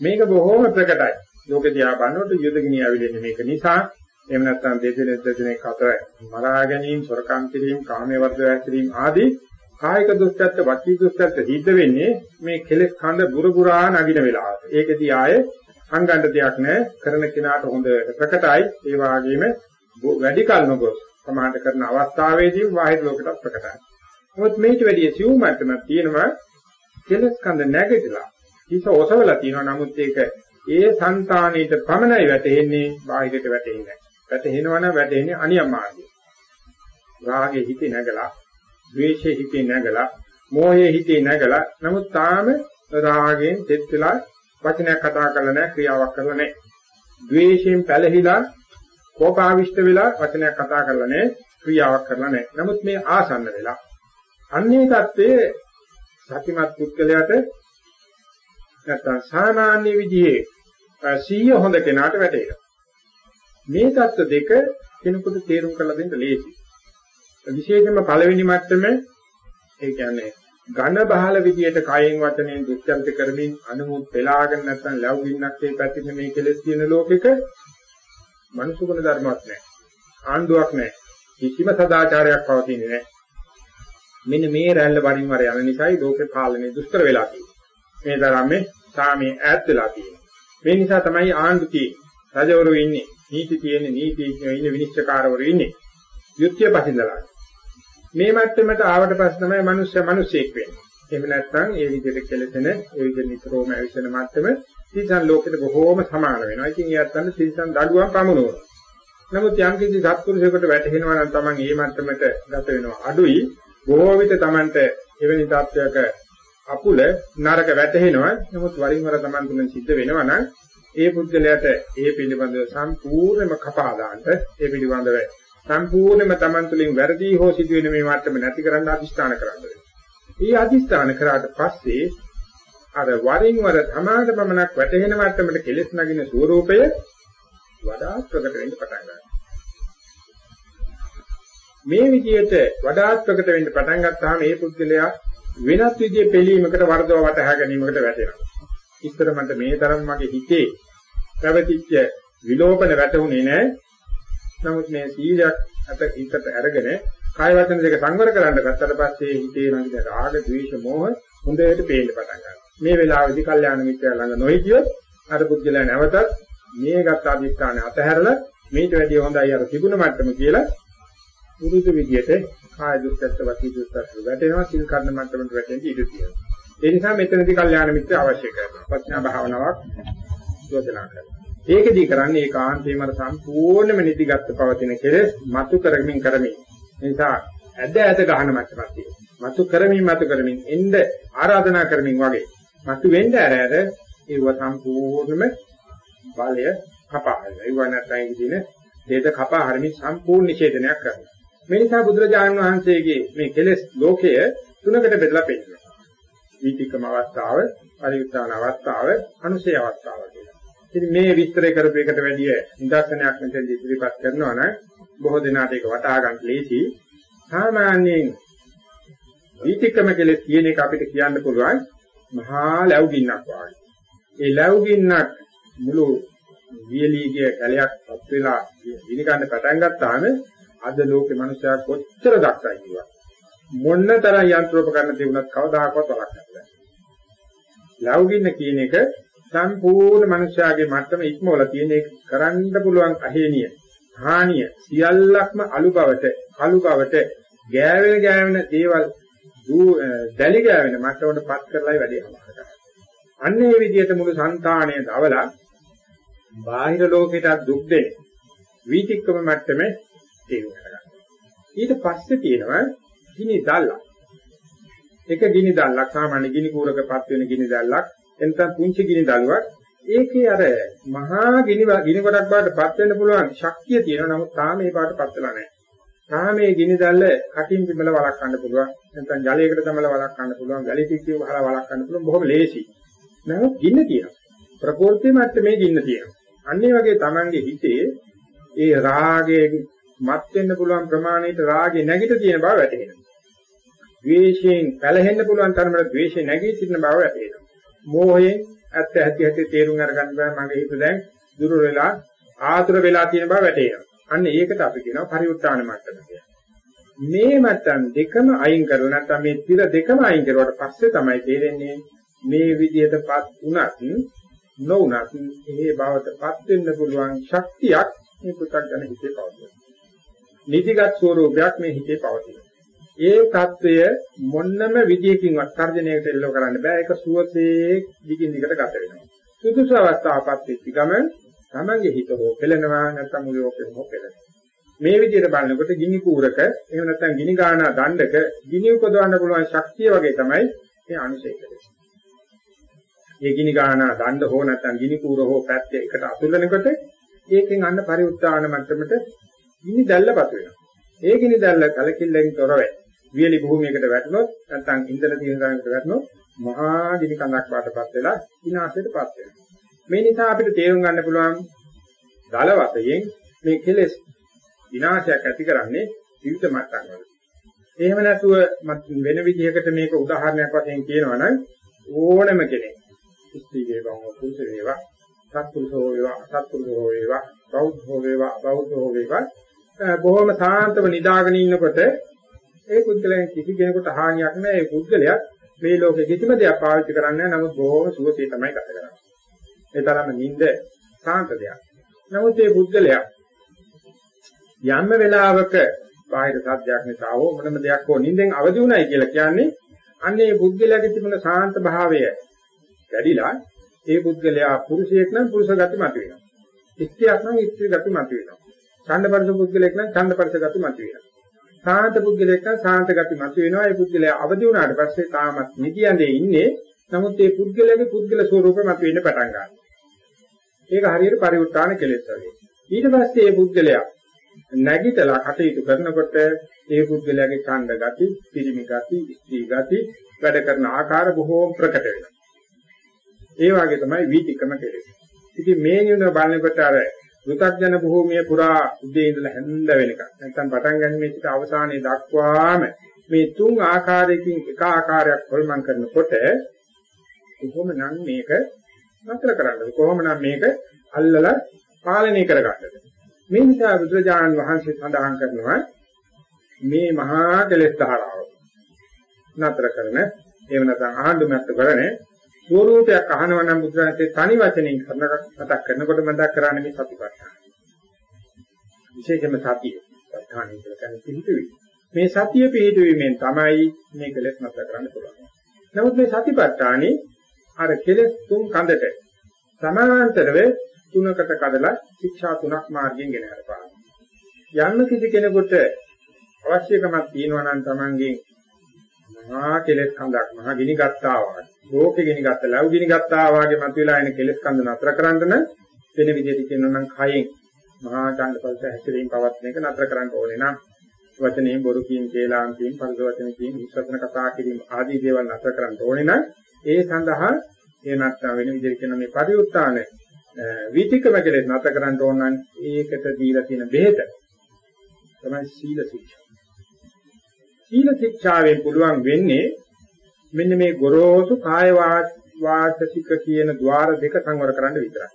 A: මේක බොහොම ප්‍රකටයි. ලෝක දිහා බලනකොට යුදගිනිය ඇවිලෙන්නේ මේක නිසා. එහෙම නැත්නම් දෙදෙනෙක් දෙදෙනෙක් අතර මරා ගැනීම, සොරකම් කිරීම, කාමයේ වර්ධනය කිරීම ආදී කායික දුස්චර්ත, වාචික දුස්චර්ත සිද්ධ වෙන්නේ මේ කෙලෙස් කඳ බුර බුරා නගින වෙලාවට. ඒකදී ආයේ අංගණ්ඩ දෙයක් නැහැ. කරන කෙනාට හොඳ ප්‍රකටයි. ඒ වගේම වැඩි කල නොගොස් සමාහට කරන අවස්ථාවේදී බාහිර ලෝකයට ප්‍රකටයි. නමුත් මේට වැඩි සිව් මට්ටමක් තියෙනවා කෙලස් කඳ නැගිටලා හිත ඔසවලා තියෙනවා. නමුත් ඒක ඒ సంతානෙට පමණයි වැටෙන්නේ බාහිරට වැටෙන්නේ නැහැ. වැටෙනවනම් වැටෙන්නේ අනියම් මාර්ගය. රාගේ හිතේ නැගලා, ද්වේෂයේ හිතේ නැගලා, මෝහයේ හිතේ නැගලා නමුත් තාම රාගෙන් තෙත් වෙලා වචනයක් කතා කරලා නැහැ ක්‍රියාවක් කරලා නැහැ. ද්වේෂයෙන් පැලහිලා කෝපාවිෂ්ඨ වෙලා වචනයක් කතා කරලා නැහැ ක්‍රියාවක් කරලා නැහැ. නමුත් මේ ආසන්න වෙලා අන්නේ தත්ත්වයේ සතිමත් පුද්ගලයාට නැත්නම් සාමාන්‍ය විදිහේ සීය හොඳ කෙනාට වැටේනවා. මේ தත්ත්ව දෙක කෙනෙකුට තේරුම් කරලා දෙන්න ලේසියි. විශේෂයෙන්ම පළවෙනි මට්ටමේ ඒ කියන්නේ ඝන බහල විදියට කයෙන් වචනයෙන් දුක්ඛන්ත කරමින් අනුමුත් පෙලාගෙන නැත්නම් ලැබුගින්නක් ඒ පැතිරෙන මේ කෙලෙස් තියෙන ලෝකෙක මනුසුකන ධර්මයක් නැහැ. ආණ්ඩුවක් නැහැ. කිසිම සදාචාරයක් පවතින්නේ නැහැ. මෙන්න මේ රැල්ල වරින් වර යන නිසායි ලෝකේ පාලනය දුෂ්කර වෙලා තියෙන්නේ. මේ තරම්මේ සාමයේ ඈත් වෙලා තියෙන්නේ. මේ නිසා තමයි ආණ්ඩු තියෙන්නේ. රජවරු ඉන්නේ. නීති තියෙන්නේ. නීතිඥයෝ ඉන්නේ. විනිශ්චයකාරවරු ඉන්නේ. යුක්තිය පසින්දලා. මේ මට්ටමට ආවට පස්සේ තමයි මිනිස්සු මිනිසෙක් වෙන්නේ. එහෙම නැත්නම් ඒ විදිහට කෙලෙසෙන, ඒ විදිහට නිතරම ඇවිස්සෙන මට්ටම තිසන් ලෝකෙට බොහෝම සමාන වෙනවා. ඉතින් ඒ අත්තන්න තිසන් දඩුවම් පමුණුවනවා. නමුත් යම් කිසි සත්පුරුෂයෙකුට වැටහෙනවා නම් Taman ඒ මට්ටමට ගත වෙනවා අඩුයි. බොහෝ විට Tamanට එවැනි තත්වයක අකුල නරක වැටහෙනවා. නමුත් වරින් වර Taman තුලින් සිද්ධ වෙනවා නම් ඒ පුද්ගලයාට ඒ පිළිබඳව සම්පූර්ණයෙන්ම කපා දාන්න ඒ පිළිබඳව සම්පූර්ණයෙන්ම Taman තුලින් වැරදි හෝ සිදුවෙන මේ මට්ටම නැති කරන්න අදිස්ථාන කරන්න වෙනවා. මේ අදිස්ථාන කරාට පස්සේ අර වරින් වර තමාට පමණක් වැටහෙන මට්ටමට කෙලෙස් නගින ස්වરૂපය වඩා ප්‍රකට වෙන්න පටන් ගන්නවා. මේ විදිහට වඩාත් ප්‍රකට වෙන්න පටන් ගත්තාම මේ පුද්ගලයා වෙනත් විදිහේ පිළීමකට වර්ධව වටහා ගැනීමකට වැටෙනවා. ඉස්සර මට මේ තරම් මගේ හිතේ පැවතිච්ච විලෝපන වැටුනේ නැහැ. නමුත් මේ සීලයක් අත හිතට අරගෙන කාය වචන දෙක සංවර කරන්න ගත්තට පස්සේ හිතේ නැගින රාග, ద్వේෂ, මෝහ හොඳට පේන්න පටන් ගන්නවා. මේ වෙලාවේදී කල්යාණ මිත්‍රය ළඟ නොහිටියොත් අර පුද්ගලයා නැවතත් මේ ගත්ත අධිෂ්ඨානය අතහැරලා මේට වැඩිය හොඳයි අර තිබුණ මට්ටම කියලා පුරුදු විදියට කාය දුක්ඛත් වචී දුක්ඛත් වැටෙනවා සිල් කර්ණ මට්ටමට වැටෙන්න ඉඩ තියෙනවා. ඒ නිසා මෙතනදී කල්යාණ මිත්‍ර අවශ්‍ය කරනවා. ප්‍රඥා භාවනාවක් යෝජනා කරනවා. ඒකදී කරන්නේ ඒකාන්තයෙන්ම සම්පූර්ණයෙන්ම නිදිගත් පවතින කෙලෙස් මතු කරමින් කරමින්. ඒ නිසා ඇද ඇද ගහන මට්ටමක් තියෙනවා. මතු කරමින් මතු කරමින් එන්න ආරාධනා කරමින් වගේ. මතු වෙන්න ඇර ඇර ඒව සම්පූර්ණයෙන්ම බලය කපා හරිනවා. ඒව නැත්නම් ඉදින දෙද කපා හරිමින් සම්පූර්ණ නිෂේධනයක් කරනවා. මේ නිසා බුදුරජාණන් වහන්සේගේ මේ කෙලෙස් ලෝකය තුනකට බෙදලා පෙන්නනවා. වීතිකම අවස්ථාව, පරිඋත්තාන අවස්ථාව, අනුසය අවස්ථාව කියලා. ඉතින් මේ විස්තරය කරපු එකට වැඩිය නිදර්ශනයක් මෙතෙන් ඉදිරිපත් කරනවා නම් බොහෝ දෙනාට ඒක වටහා ගන්න ලේසි. සාමාන්‍යයෙන් වීතිකම කෙලෙස් කියන එක අපිට කියන්න පුළුවන් මහා ලැබුගින්නක් වගේ. ඒ ලැබුගින්නක් මුළු වියලීගේ කැලයක්පත් වෙලා විනි ගන්න පටන් ගත්තාම අද ලෝකේ මිනිස්සයා කොච්චර දක්ෂයි කියනවා. මොන්නතරම් යන්ත්‍රෝපකරණ තිබුණත් කවදාකවත් වළක්වන්න බැහැ. ලැබුගින්න කියන එක සම්පූර්ණ මනුෂ්‍යයාගේ මට්ටම ඉක්මවල තියෙන එක කරන්න පුළුවන් අහේනිය හානිය සියල්ලක්ම අලු බවට කළු බවට ගෑවෙන ගෑවෙන දේවල් දැලි ගෑවෙන මට්ටමට පත් කරලායි වැඩේ හමාර අන්න ඒ විදිහට මුළු సంతාණය දවලා බාහිර ලෝකයට දුක් දෙන වීතික්කම මට්ටමේ තේරුම් ගන්න. ඊට පස්සේ තියෙනවා ගිනි දැල්ලක්. එක ගිනි දැල්ලක් සාමාන්‍ය ගිනි කූරකපත් වෙන ගිනි දැල්ලක් එතන පුංචි ගිනි දළුවක් ඒකේ අර මහා ගිනි ගිනි කොටක් බවට පත් වෙන්න පුළුවන් ශක්තිය තියෙනවා නමුත් තාම ඒ බවට පත් වෙලා නැහැ. තාම මේ ගිනි දැල්ල කටින් පිඹල වළක්වන්න පුළුවන්. නැත්නම් ජලයකට තමල වළක්වන්න පුළුවන්. ගලි පිටිය වහලා වළක්වන්න පුළුවන්. බොහොම ලේසි. නමුත් ගින්න තියෙනවා. ප්‍රකෘති මට්ටමේ ගින්න තියෙනවා. අන්නේ වගේ Tamange හිතේ ඒ රාගයේ මත් වෙන්න පුළුවන් ප්‍රමාණයට රාගේ නැගිට තියෙන බව වැටහෙනවා. ද්වේෂයෙන් පැලහෙන්න පුළුවන් තරමට ද්වේෂය නැගී සිටින බව වැටහෙනවා. මෝහයෙන් ඇත්ත ඇති ඇති තේරුම් අරගන්න බෑ මගේ හිත දැන් දුර වෙලා ආතුර වෙලා තියෙන බව වැටේනවා. අන්න ඒකට අපි කියනවා පරිඋත්තාන මට්ටම කියලා. මේ මට්ටම් දෙකම අයින් කරලා නැත්නම් මේ තිර දෙකම අයින් කරුවාට පස්සේ තමයි තේරෙන්නේ මේ විදිහටපත් උනත් නොඋනත් මේ බවටපත් වෙන්න පුළුවන් ශක්තියක් මේ පුතග්ජන හිතේ පවතිනවා. නිදිගත් ස්වરૂපයක් මේ හිතේ පවතිනවා. ඒ தত্ত্বය මොන්නම විදියකින්වත් තර්ජණයකට එල්ල කරන්න බෑ. ඒක සුවසේ දිගින් දිගට ගත වෙනවා. සුදුසු අවස්ථාවපත් වෙච්ච ගමන් තමන්ගේ හිත හෝ පෙළෙනවා නැත්නම් උගේ ඔකේ හෝ පෙළෙනවා. මේ විදිහට බලනකොට ගිනි කූරක එහෙම නැත්නම් ගිනි ගාන දණ්ඩක ගිනි උපදවන්න පුළුවන් ශක්තිය වගේ තමයි මේ අනුශේඛරය. ඒ ගිනි ගාන දණ්ඩ හෝ නැත්නම් ගිනි කූර හෝ පැත්ත එකට අතුල්ලනකොට ඒකෙන් අන්න පරිඋත්තාන මට්ටමට ගිනි දැල්ලපත් වෙනවා. ඒ ගිනි දැල්ල කලකිල්ලෙන් තොර වෙයි. වියලි භූමියකට වැටුනොත් නැත්නම් ඉන්ධන තියෙන ගානකට වැටුනොත් මහා ගිනි කඳක් වඩපත් වෙලා විනාශයටපත් වෙනවා. මේ නිසා අපිට තේරුම් ගන්න පුළුවන් දල වශයෙන් මේ කෙලෙස් විනාශයක් ඇති කරන්නේ විවිධ මට්ටම් වල. එහෙම නැතුව වෙන විදිහකට මේක උදාහරණයක් වශයෙන් කියනවා නම් ඕනම කෙනෙක් ස්ත්‍රී වේවා පුරුෂ වේවා සත්පුරුෂෝ වේවා අසත්පුරුෂෝ වේවා බෞද්ධෝ වේවා අබෞද්ධෝ වේවා බොහොම සාන්තව නිදාගෙන ඉන්නකොට ඒ පුද්ගලයන් කිසි කෙනෙකුට හානියක් නැහැ ඒ පුද්ගලයා මේ ලෝකෙ කිසිම දෙයක් පාවිච්චි කරන්නේ නැහැ නමුත් බොහොම සුවසේ තමයි ගත කරන්නේ ඒ තරම නිින්ද සාන්ත දෙයක් නමුත් මේ පුද්ගලයා යම් වෙලාවක බාහිර සත්‍යයක් නිසා හෝ මොනම දෙයක් හෝ නිින්දෙන් අවදි වුණයි කියලා කියන්නේ අන්න ඒ පුද්ගලයාගේ තිබුණ සාන්ත භාවය වැඩිලා ඒ පුද්ගලයා පුරුෂයෙක් නම් පුරුෂ ගති මතුවෙනවා. ස්ත්‍රියක් නම් ස්ත්‍රී ගති මතුවෙනවා. ඡන්දපරස පුද්ගලයෙක් නම් ඡන්දපරස ගති මතුවෙනවා. සාන්ත පුද්ගලයෙක් සාන්ත ගති මත වෙනවා. ඒ පුද්ගලයා අවදි වුණාට පස්සේ තාමත් නිදියඳේ ඉන්නේ. නමුත් ඒ පුද්ගලයාගේ පුද්ගල ස්වરૂපය මත වෙන්න පටන් ගන්නවා. ඒක හරියට පරිඋත් ทาน කෙලෙස් වගේ. ඊට පස්සේ මේ පුද්ගලයා නැගිටලා කටයුතු කරනකොට ඒ පුද්ගලයාගේ ඡන්ද ගති, පිරිමි ගති, ස්ත්‍රී ගති වැඩ කරන ආකාර බොහෝම ප්‍රකට වෙනවා. ඒ වගේ තමයි වීතිකම කෙරෙන්නේ. ඉතින් මේ නිවන බලනකොට අර පෘථග්ජන භූමිය පුරා උදේ ඉඳලා හැන්ද වෙනකන් නැත්නම් පටන් ගැනීමේ සිට අවසානයේ දක්වාම මේ තුන් ආකාරයකින් එක ආකාරයක් හොල්මන් කරනකොට කොහොමනම් මේක නතර කරන්නද? කොහොමනම් මේක අල්ලලා පාලනය කරගන්නද? මේ නිසා බුදුරජාණන් වහන්සේ සඳහන් කරනවා මේ මහා කෙලෙස් ධාරාව නතර කරන එහෙම නැත්නම් ආහඬුමත් කරන ස්වરૂපයක් අහනවා නම් බුදුරජාණන්සේ තනි වචනෙන් කරන මතක් කරනකොට මතක් කරන්නේ මේ සතිපට්ඨාන. විශේෂයෙන්ම සතිය. සත්‍තානි කියලා කියන්නේ පිළිතුරු. මේ සතිය පිළිතුරුීමෙන් තමයි මේ කෙලෙස් නතර කරන්න පුළුවන්. නමුත් මේ සතිපට්ඨානේ අර කෙලෙස් තුන් කඳට සමානාන්තරව තුනකට කඩලා ශික්ෂා තුනක් මාර්ගයෙන් ගෙන හරපාන. යන්න කිසි කෙනෙකුට අවශ්‍යකමක් තියෙනවා නම් Tamange මහා කෙලෙස් කඳක් මහා ගිනි ගත්තා වගේ. ලෝකෙ ගිනි ගත්ත ලව් ගිනි ගත්තා වගේ මතුවලා එන කෙලෙස් කඳ නතර කරන්න නම් වෙන විදිහට කියනවා නම් කයෙන්. මහා ඡන්දපල්ස හැසිරීම පවත්න එක නතර කරන්න ඕනේ නම්. වචනේ බොරු කීම් කේලාම් කීම් පරිද වචන කීම් විශ්වසන කතා කිරීම ආදී දේවල් නතර කරන්න ඕනේ නම් ඒ සඳහා ඒ නැත්නම් වෙන විදිහට කියන මේ පරිඋත්තාන විතිකම කෙලෙස් නතර කරන්න ඕන නම් ඒකට දීලා තියෙන බෙහෙත තමයි සීල ශික්ෂා. සීල ශික්ෂාවෙන් පුළුවන් වෙන්නේ මෙන්න මේ ගොරෝසු කාය වාචික කියන ద్వාර දෙක සංවර කරන්න විතරයි.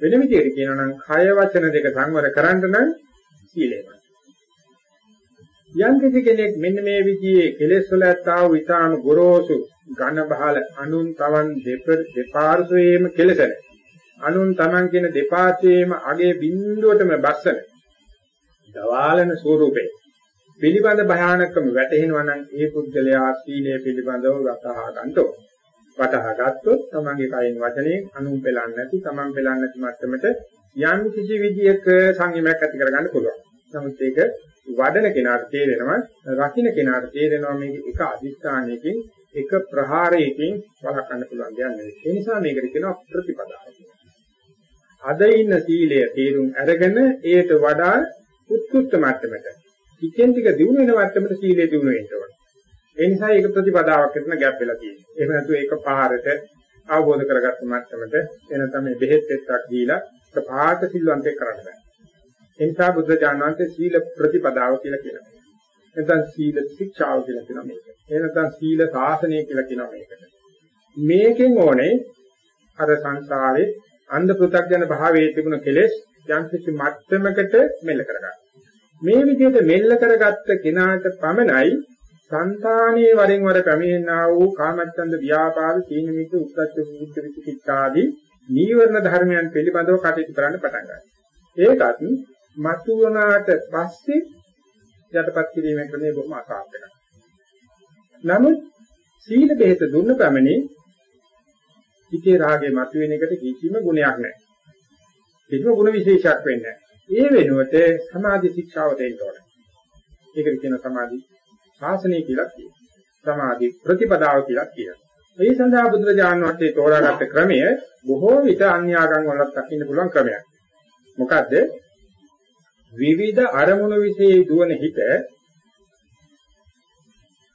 A: වෙන විදිහට කියනවා නම් කාය වචන දෙක සංවර කරන්න නම් සීලයමයි. යම් කෙනෙක් මෙන්න මේ විදිහේ කෙලෙස් වල ඇත්තා වූ ඊටාම ගොරෝසු ඝන බහල අනුන් තවන් දෙපාර්ශ්වයේම කෙලසන අනුන් තමන් කියන දෙපාර්ශ්වයේම අගේ බිඳුවටම බස්සන දවාලන ස්වරූපේ පිළිබඳ භයානකම වැටහෙනවා නම් ඒ පුද්ගලයා සීලය පිළිබඳව වටහා ගන්නතෝ. වටහා ගත්තොත් තමන්ගේ කයින් වචනේ අනුන් පෙලන්නේ නැති තමන් පෙලන්නේ නැති මට්ටමට යම් කිසි විදියක සංයමයක් ඇති කරගන්න පුළුවන්. නමුත් ඒක වඩන කෙනාට තේරෙනවා, රකින්න කෙනාට තේරෙනවා මේක එක අදිස්ථානයකින් එක ප්‍රහාරයකින් වළක්වන්න පුළුවන් දෙයක් නෙවෙයි. ඒ නිසා මේකට කියනවා ප්‍රතිපදාව කියලා. අද ඉන්න සීලය තේරුම් අරගෙන ඒට වඩා උත්කෘෂ්ඨ මට්ටමට ටිකෙන් ටික දිනු වෙන මට්ටමට සීලය දිනු වෙන්න ඕනේ. ඒ නිසා ඒක ප්‍රතිපදාවක් කරන ගැප් වෙලා තියෙනවා. එහෙම නැතුව ඒක පාරට අවබෝධ කරගත්ත මට්ටමට එන තමයි බෙහෙත් පෙත්තක් දීලා ප්‍රපාත සිල්වන්තේ කරන්න බෑ. ඒ නිසා බුද්ධ ඥානන්තේ සීල ප්‍රතිපදාව කියලා කියනවා. නැත්නම් සීල ශික්ෂාව කියලා කියනවා මේක. ඒ නැත්නම් සීල සාසනය කියලා කියනවා මේකට. මේකෙන් ඕනේ අර සංසාරේ අන්ධ පෘථග්ජන භාවයේ තිබුණ කෙලෙස් යම් කිසි මට්ටමකට මෙල්ල කරගන්න. මේ විදිහට මෙල්ල කරගත්ත කෙනාට පමණයි సంతානයේ වරින් වර පැමිණෙනා වූ කාමච්ඡන්ද ව්‍යාපාද සීන මිත්‍ය උද්දච්ච කුච්ච විචිකිච්ඡාදී නීවරණ ධර්මයන් පිළිබඳව කටයුතු කරන්න පටන් ගන්නවා. ඒකත් මතු වුණාට පස්සේ යටපත් කිරීමෙන් ක්‍රමයේ බොහොම අසාර්ථකයි. නමුත් සීල බෙහෙත දුන්න පමණින් හිතේ රාගේ මතුවෙන එකට කිසිම ගුණයක් නැහැ. කිසිම ගුණ විශේෂයක් වෙන්නේ නැහැ. ඒ වෙනුවට සමාධි ශික්ෂාව දෙන්න ඕනේ. ඒකට කියන සමාධි ශාසනය කියලා කියනවා. සමාධි ප්‍රතිපදාව කියලා කියනවා. මේ සඳහා බුදුරජාණන් වහන්සේ තෝරාගත්ත ක්‍රමය බොහෝ විට අන්‍යාගම් වලත් දකින්න පුළුවන් ක්‍රමයක්. මොකද්ද? විවිධ අරමුණු વિશે දුවන හිත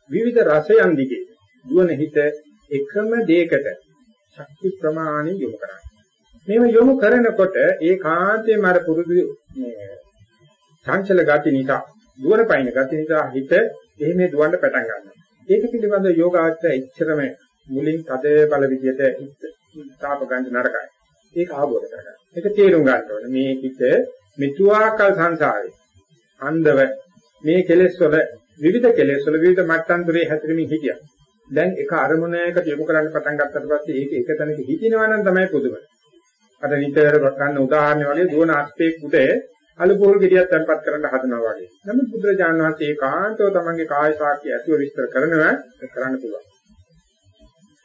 A: විවිධ රසයන් දිගේ දුවන හිත එකම දෙයකට ශක්ති ප්‍රමාණය යොමු කරන්නේ. මේව යොමු කරනකොට ඒ කාන්තේම අර පුරුදු මේ චංචල ගති නිසා දුවන පයින් ගති නිසා හිත එහෙම දුවන්න පටන් ගන්නවා. ඒක පිළිබඳව යෝගාචර ඉච්ඡරම මුලින් තද බල විදියට තාප ගන්න නරකයි. ඒක ආවෝද කරගන්න. ඒක තේරුම් ගන්න ඕනේ. මේ හිත මෙතුආකල් සංසාරේ අන්දව මේ කෙලෙස් වල විවිධ කෙලෙස් වල විවිධ මට්ටම් තුරේ හැසිරෙමින් හිටියා. දැන් එක අරමුණයකට යොමු කරන්න පටන් ගත්තට පස්සේ ඒක එක තැනක හිටිනවා නම් තමයි පුදුම. අද නිතර ගන්න උදාහරණ වගේ දුවන අස්පේක් උඩේ අලු පොල් ගෙඩියක් තැම්පත් කරන්න හදනවා වගේ. නමුත් බුදුරජාණන් වහන්සේ ඒකාන්තව තමන්ගේ කාය සාක්ෂිය ඇතුව විස්තර කරනවා කරන්න පුළුවන්.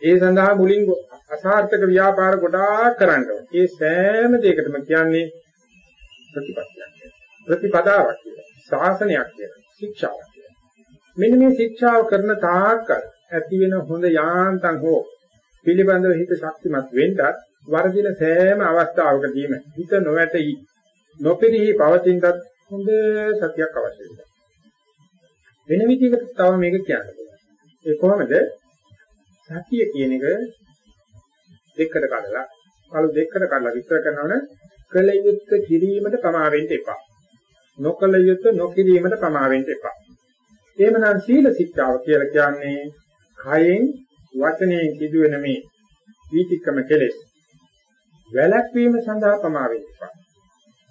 A: ඒ සඳහා මුලින් අසාර්ථක ව්‍යාපාර ගොඩාක් කරන්න ඕනේ. ඒ සෑම දෙයකටම කියන්නේ ප්‍රතිපත්තියක්. ප්‍රතිපදාවක් කියලා. ශාසනයක් කියලා. ශික්ෂාවක් කියලා. මෙන්න මේ ශික්ෂාව කරන තාක්කල් ඇති වෙන හොඳ යාන්තම් හෝ පිළිබඳව හිත ශක්තිමත් වෙන්නත් වර්ධින සෑම අවස්ථාවකදීම හිත නොවැටි නොපිරිහි පවතිනත් හොඳ සතියක් අවශ්‍ය වෙනවා. වෙන විදිහකට තව මේක කියන්න පුළුවන්. ඒ කොහොමද? සතිය කියන එක දෙකකට කඩලා, කළු දෙකකට කඩලා විස්තර කරනවනේ කල යුත්තේ කිරීමට පමා වෙන්න එපා. නොකල යුත්තේ නොකිරීමට පමා වෙන්න එපා. එහෙමනම් සීල ශික්ෂාව කියලා කියන්නේ කයෙන් වචනයෙන් සිදුවෙන මේ වීතික්‍රම කෙලෙස් වැළැක්වීම සඳහා පමා වෙන්න එපා.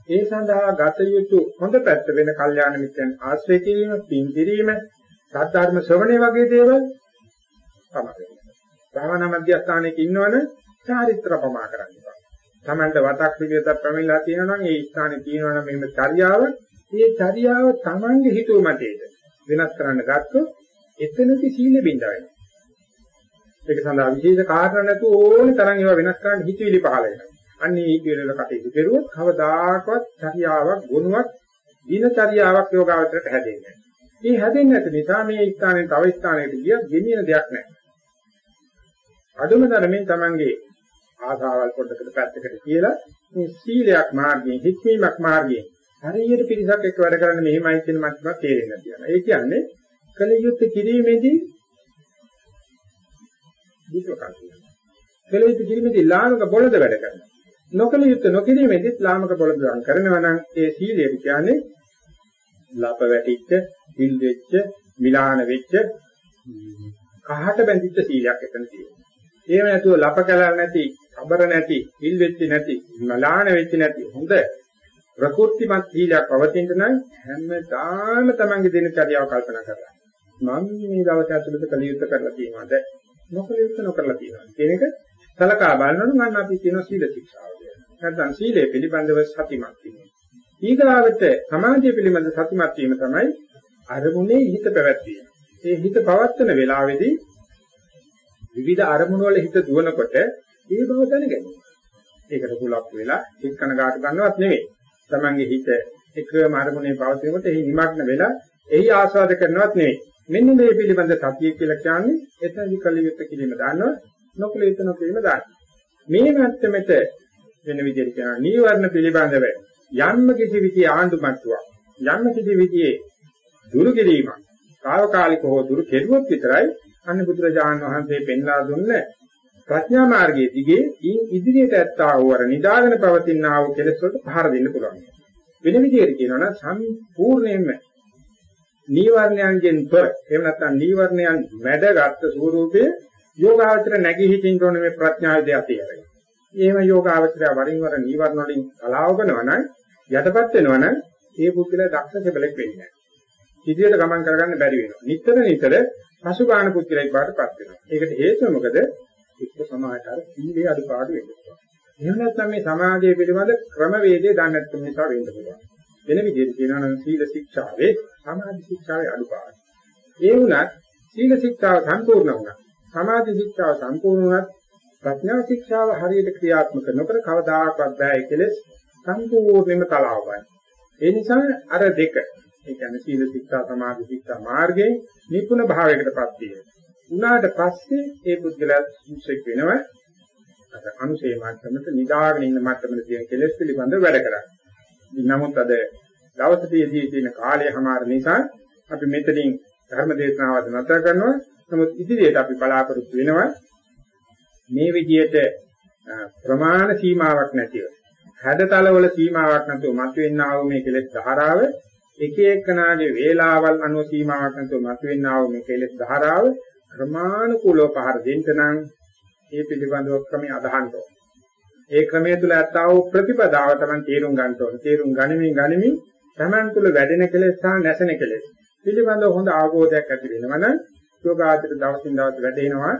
A: ඒ සඳහා ගත යුතු හොඳ පැත්ත වෙන කල්යාණ මිත්‍රයන් ආශ්‍රය කිරීම, පින් කිරීම, සත්‍ධර්ම ශ්‍රවණය වගේ දේවල් තමයි. භාවනා මධ්‍යස්ථානයක ඉන්නවනේ චාරිත්‍ර ප්‍රමා කරන්න එපා. Tamanda වතක් පිළිවෙතක් ප්‍රමිලා තියෙනවා නම් ඒ ස්ථානේ තියෙනවා නම් මෙහෙම චර්යාව, මේ චර්යාව Tamange හිතුව මතේද වෙනස් කරන්න ගත්තොත් එතනදි සීල බින්ද වෙනවා. ඒක සඳහා විශේෂ කාරණා නැතුව ඕනේ තරම් ඒවා වෙනස් කරන්න හිතවිලි පහළ වෙනවා. අන්නේ ඊගිරල කටයුතු කරුවොත් කවදාකවත් චර්යාවක් ගුණයක් දිනචර්යාවක් යෝගාවචරයට හැදෙන්නේ නැහැ. මේ හැදෙන්නේ නැති නිසා මේ ස්ථානයෙන් තව ස්ථානයකට ගිය ගෙනියන දෙයක් නැහැ. අදුම ධර්මයෙන් Tamange ආසාවල් පොඩකට පැත්තකට කියලා මේ සීලයක් මාර්ගයෙන් හික්මීමක් මාර්ගයෙන් හරියට පිරිසක් එක්ක වැඩ කරන්න මෙහෙමයි කියන මතයක් තේරෙන්න තියෙනවා. ඒ කියන්නේ කලියුත් කිරීමේදී දීපකම් කියනවා. කලියුත් කිරීමේදී ලාමක බොළඳ වැඩ කරනවා. නොකල යුත්තේ නොකිරීමේදීත් ලාමක පොළදම් කරනවා නම් ඒ සීලය කියන්නේ ලප වැටිච්ච, පිල් වෙච්ච, මිලාන වෙච්ච, කහට බැඳිච්ච සීලයක් එතන තියෙනවා. ඒව නැතුව ලප කලල් නැති, අබර නැති, පිල් වෙච්ච නැති, මිලාන වෙච්ච නැති හොඳ ප්‍රකෘතිමත් සීලයක් පවතින නම් හැමදාම තමන්ගේ දිනචරියාව කල්පනා කරලා මම මේ දවස් ඇතුළත කළ යුත්තේ කරලා තියෙනවද නොකළ යුත්තේ නොකරලා තියෙනවද කියන එක සලකා බලනොත් මම අපි කියන සීල ශික්ෂාව නැත්නම් සීලය පිළිබඳව සතිමත් වීම. ඊගාවට සමාධිය පිළිබඳ සතිමත් වීම තමයි අරමුණේ හිත පැවැත්වීම. ඒ හිත පවත්වන වෙලාවේදී විවිධ අරමුණු වල හිත දුවනකොට ඒ බව දැනගන්න. ඒකට කුලක් වෙලා හිත කනගාටු ගන්නවත් නෙවෙයි. Tamange හිත එකම අරමුණේ පවතිනකොට එහි නිමග්න වෙලා එහි ආස්වාද කරනවත් නෙවෙයි. මෙන්න මේ පිළිබඳ සතිය කියලා කියන්නේ එතනදි කලියුත් කිරීම දානවා නොකලියුත් නොකිරීම දානවා. මේ මට්ටමෙට වෙන විදිහට කියනවා නීවරණ පිළිබඳව යන්න කිසි විදිහේ ආඳුම්ට්ටුවක් යන්න කිසි විදිහේ දුරු කිරීමක් తాවකාලික හෝ දුරු කෙරුවොත් විතරයි අන්න බුදුරජාණන් වහන්සේ පෙන්ලා දුන්න ප්‍රඥා මාර්ගයේ දිගේ ඊ ඉදිරියට ඇත්තා වූ අර නිදාගෙන පවතිනා වූ කෙලෙස් වලට පහර දෙන්න පුළුවන්. වෙන විදිහට කියනවා නම් සම්පූර්ණයෙන්ම නීවරණයන්ගෙන් තොර එහෙම නැත්නම් නීවරණයන් මැඩගත් ස්වરૂපයේ යෝගාවචර නැගී හිටින්න ඕනේ මේ ප්‍රඥාවේ දෙය එහෙම යෝගාවචරය වරින් වර නීවරණ වලින් කලාව කරනවා නම් යටපත් වෙනවා නම් ඒ පුද්ගලයා දක්ෂ කෙබලෙක් වෙන්නේ නැහැ. ඉදිරියට ගමන් කරගන්න බැරි වෙනවා. නිතර නිතර පසුබාහන පුද්ගලෙක් බාටපත් වෙනවා. ඒකට හේතුව මොකද? එක්ක සමාජයට අර සීලේ අඩුපාඩු වෙනවා. එහෙම නැත්නම් මේ සමාජයේ පිළිබඳ ක්‍රමවේදය දන්නේ නැත්නම් නිසා වෙන්න පුළුවන්. වෙන විදිහට කියනවා නම් සීල ශික්ෂාවේ සමාධි ශික්ෂාවේ අඩුපාඩු. ඒ වුණත් සීල ශික්ෂාව සම්පූර්ණ වුණා. සමාධි ශික්ෂාව සම්පූර්ණ වුණත් ප්‍රඥා ශික්ෂාව හරියට ක්‍රියාත්මක නොකර කවදාකවත් බෑ කෙලස් සම්පූර්ණයෙන්ම තලාව ගන්න. ඒ නිසා අර දෙක ඒ කියන්නේ සීල ශික්ෂා සමාධි ශික්ෂා මාර්ගයේ නිපුණ භාවයකටපත් වීම. උනාට පස්සේ ඒ පුද්ගලයා සුසෙක් වෙනවා අර අනුසේ මාත්‍රමට නිදාගෙන ඉන්න මට්ටමේ තියෙන කෙලස් පිළිබඳව වැඩ කරන්නේ. නමුත් අද දවසේදී තියෙන කාලය හමාර නිසා අපි මෙතනින් ධර්ම දේශනාවද නැතර කරනවා. නමුත් ඉදිරියට අපි බලාපොරොත්තු වෙනවා මේ විදිහට ප්‍රමාණ සීමාවක් නැතිව හැඩතලවල සීමාවක් නැතුව මතුවෙනා වූ මේ කෙලෙස් ධාරාව එක එකනාගේ වේලාවල් අනුව සීමාවක් නැතුව මතුවෙනා වූ මේ කෙලෙස් ධාරාව ක්‍රමානුකූලව පහර දෙන්න නම් ඒ පිළිබඳව ක්‍රමය අදහන්න ඕන. ඒ ක්‍රමය තුල ඇත්තා වූ ප්‍රතිපදාව තමයි තේරුම් ගන්න ඕන. තේරුම් ගනිමින් ගනිමින් තමන් තුල වැඩෙන කෙලෙස් සහ නැසෙන කෙලෙස් පිළිබඳව හොඳ අවබෝධයක් ඇති වෙනවා නම් යෝගාචර දවසින් දවස වැඩෙනවා,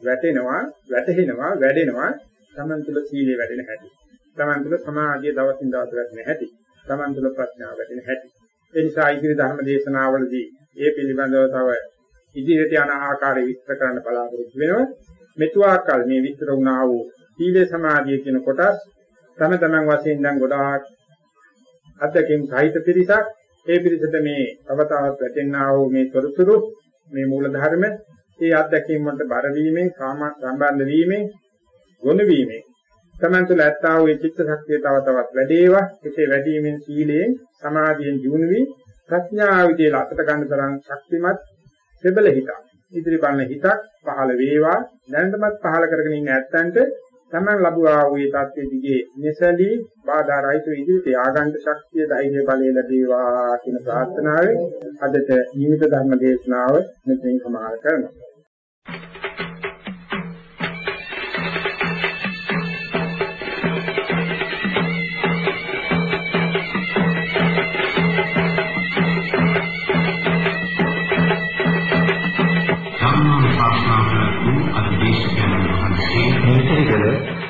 A: වැටෙනවා, වැටෙනවා, වැඩෙනවා තමන් තුල සීලය වැඩෙන හැටි. තමන් තුල සමාධිය දවසින් දවස වැඩෙන හැටි. තමන් තුල ප්‍රඥාව වැඩෙන හැටි. ඒ නිසා ඉදිරි ධර්ම දේශනාවලදී ඒ පිළිබඳව තව ඉදිරියට යන ආකාරය විස්තර කරන්න බලාපොරොත්තු වෙනවා. මෙතුආකල් මේ විස්තර වුණා වූ සීල සමාධිය කියන කොටස් තම තමන් වශයෙන් දැන් ගොඩාක් අධ්‍යක්ෂින් සාහිත පිරිසක්. ඒ පිරිසට මේ තව තවත් වැටෙනා වූ මේ තොරතුරු මේ මූල ධර්ම ඒ අධ්‍යක්ෂින් වලට බර වීමෙන් සම්බන්ධ වීමෙන් ගොනු වීමෙන් තමන් තුළ ඇත්තා වූ චිත්ත ශක්තිය තව තවත් වැඩේවා. එසේ වැඩිමෙන් සීලයෙන් සමාධියෙන් ජීුණු වී ප්‍රඥා විදියට අතට ගන්න තරම් ශක්තිමත් සෙබල හිතක් ඉදිරි බලන හිතක් පහළ වේවා. දැනටමත් පහළ කරගෙන ඉන්න ඇත්තන්ට තමන් ලැබුවා වූ තත්ත්වයේ දිගේ මෙසලී බාධා රහිත ඉදිරියට ආගන්ත ශක්තිය ධෛර්ය බලය ලැබේවා කියන ප්‍රාර්ථනාවෙන් අදට නිමිත ධර්ම දේශනාව මෙතෙන් සමාප්ත කරනවා.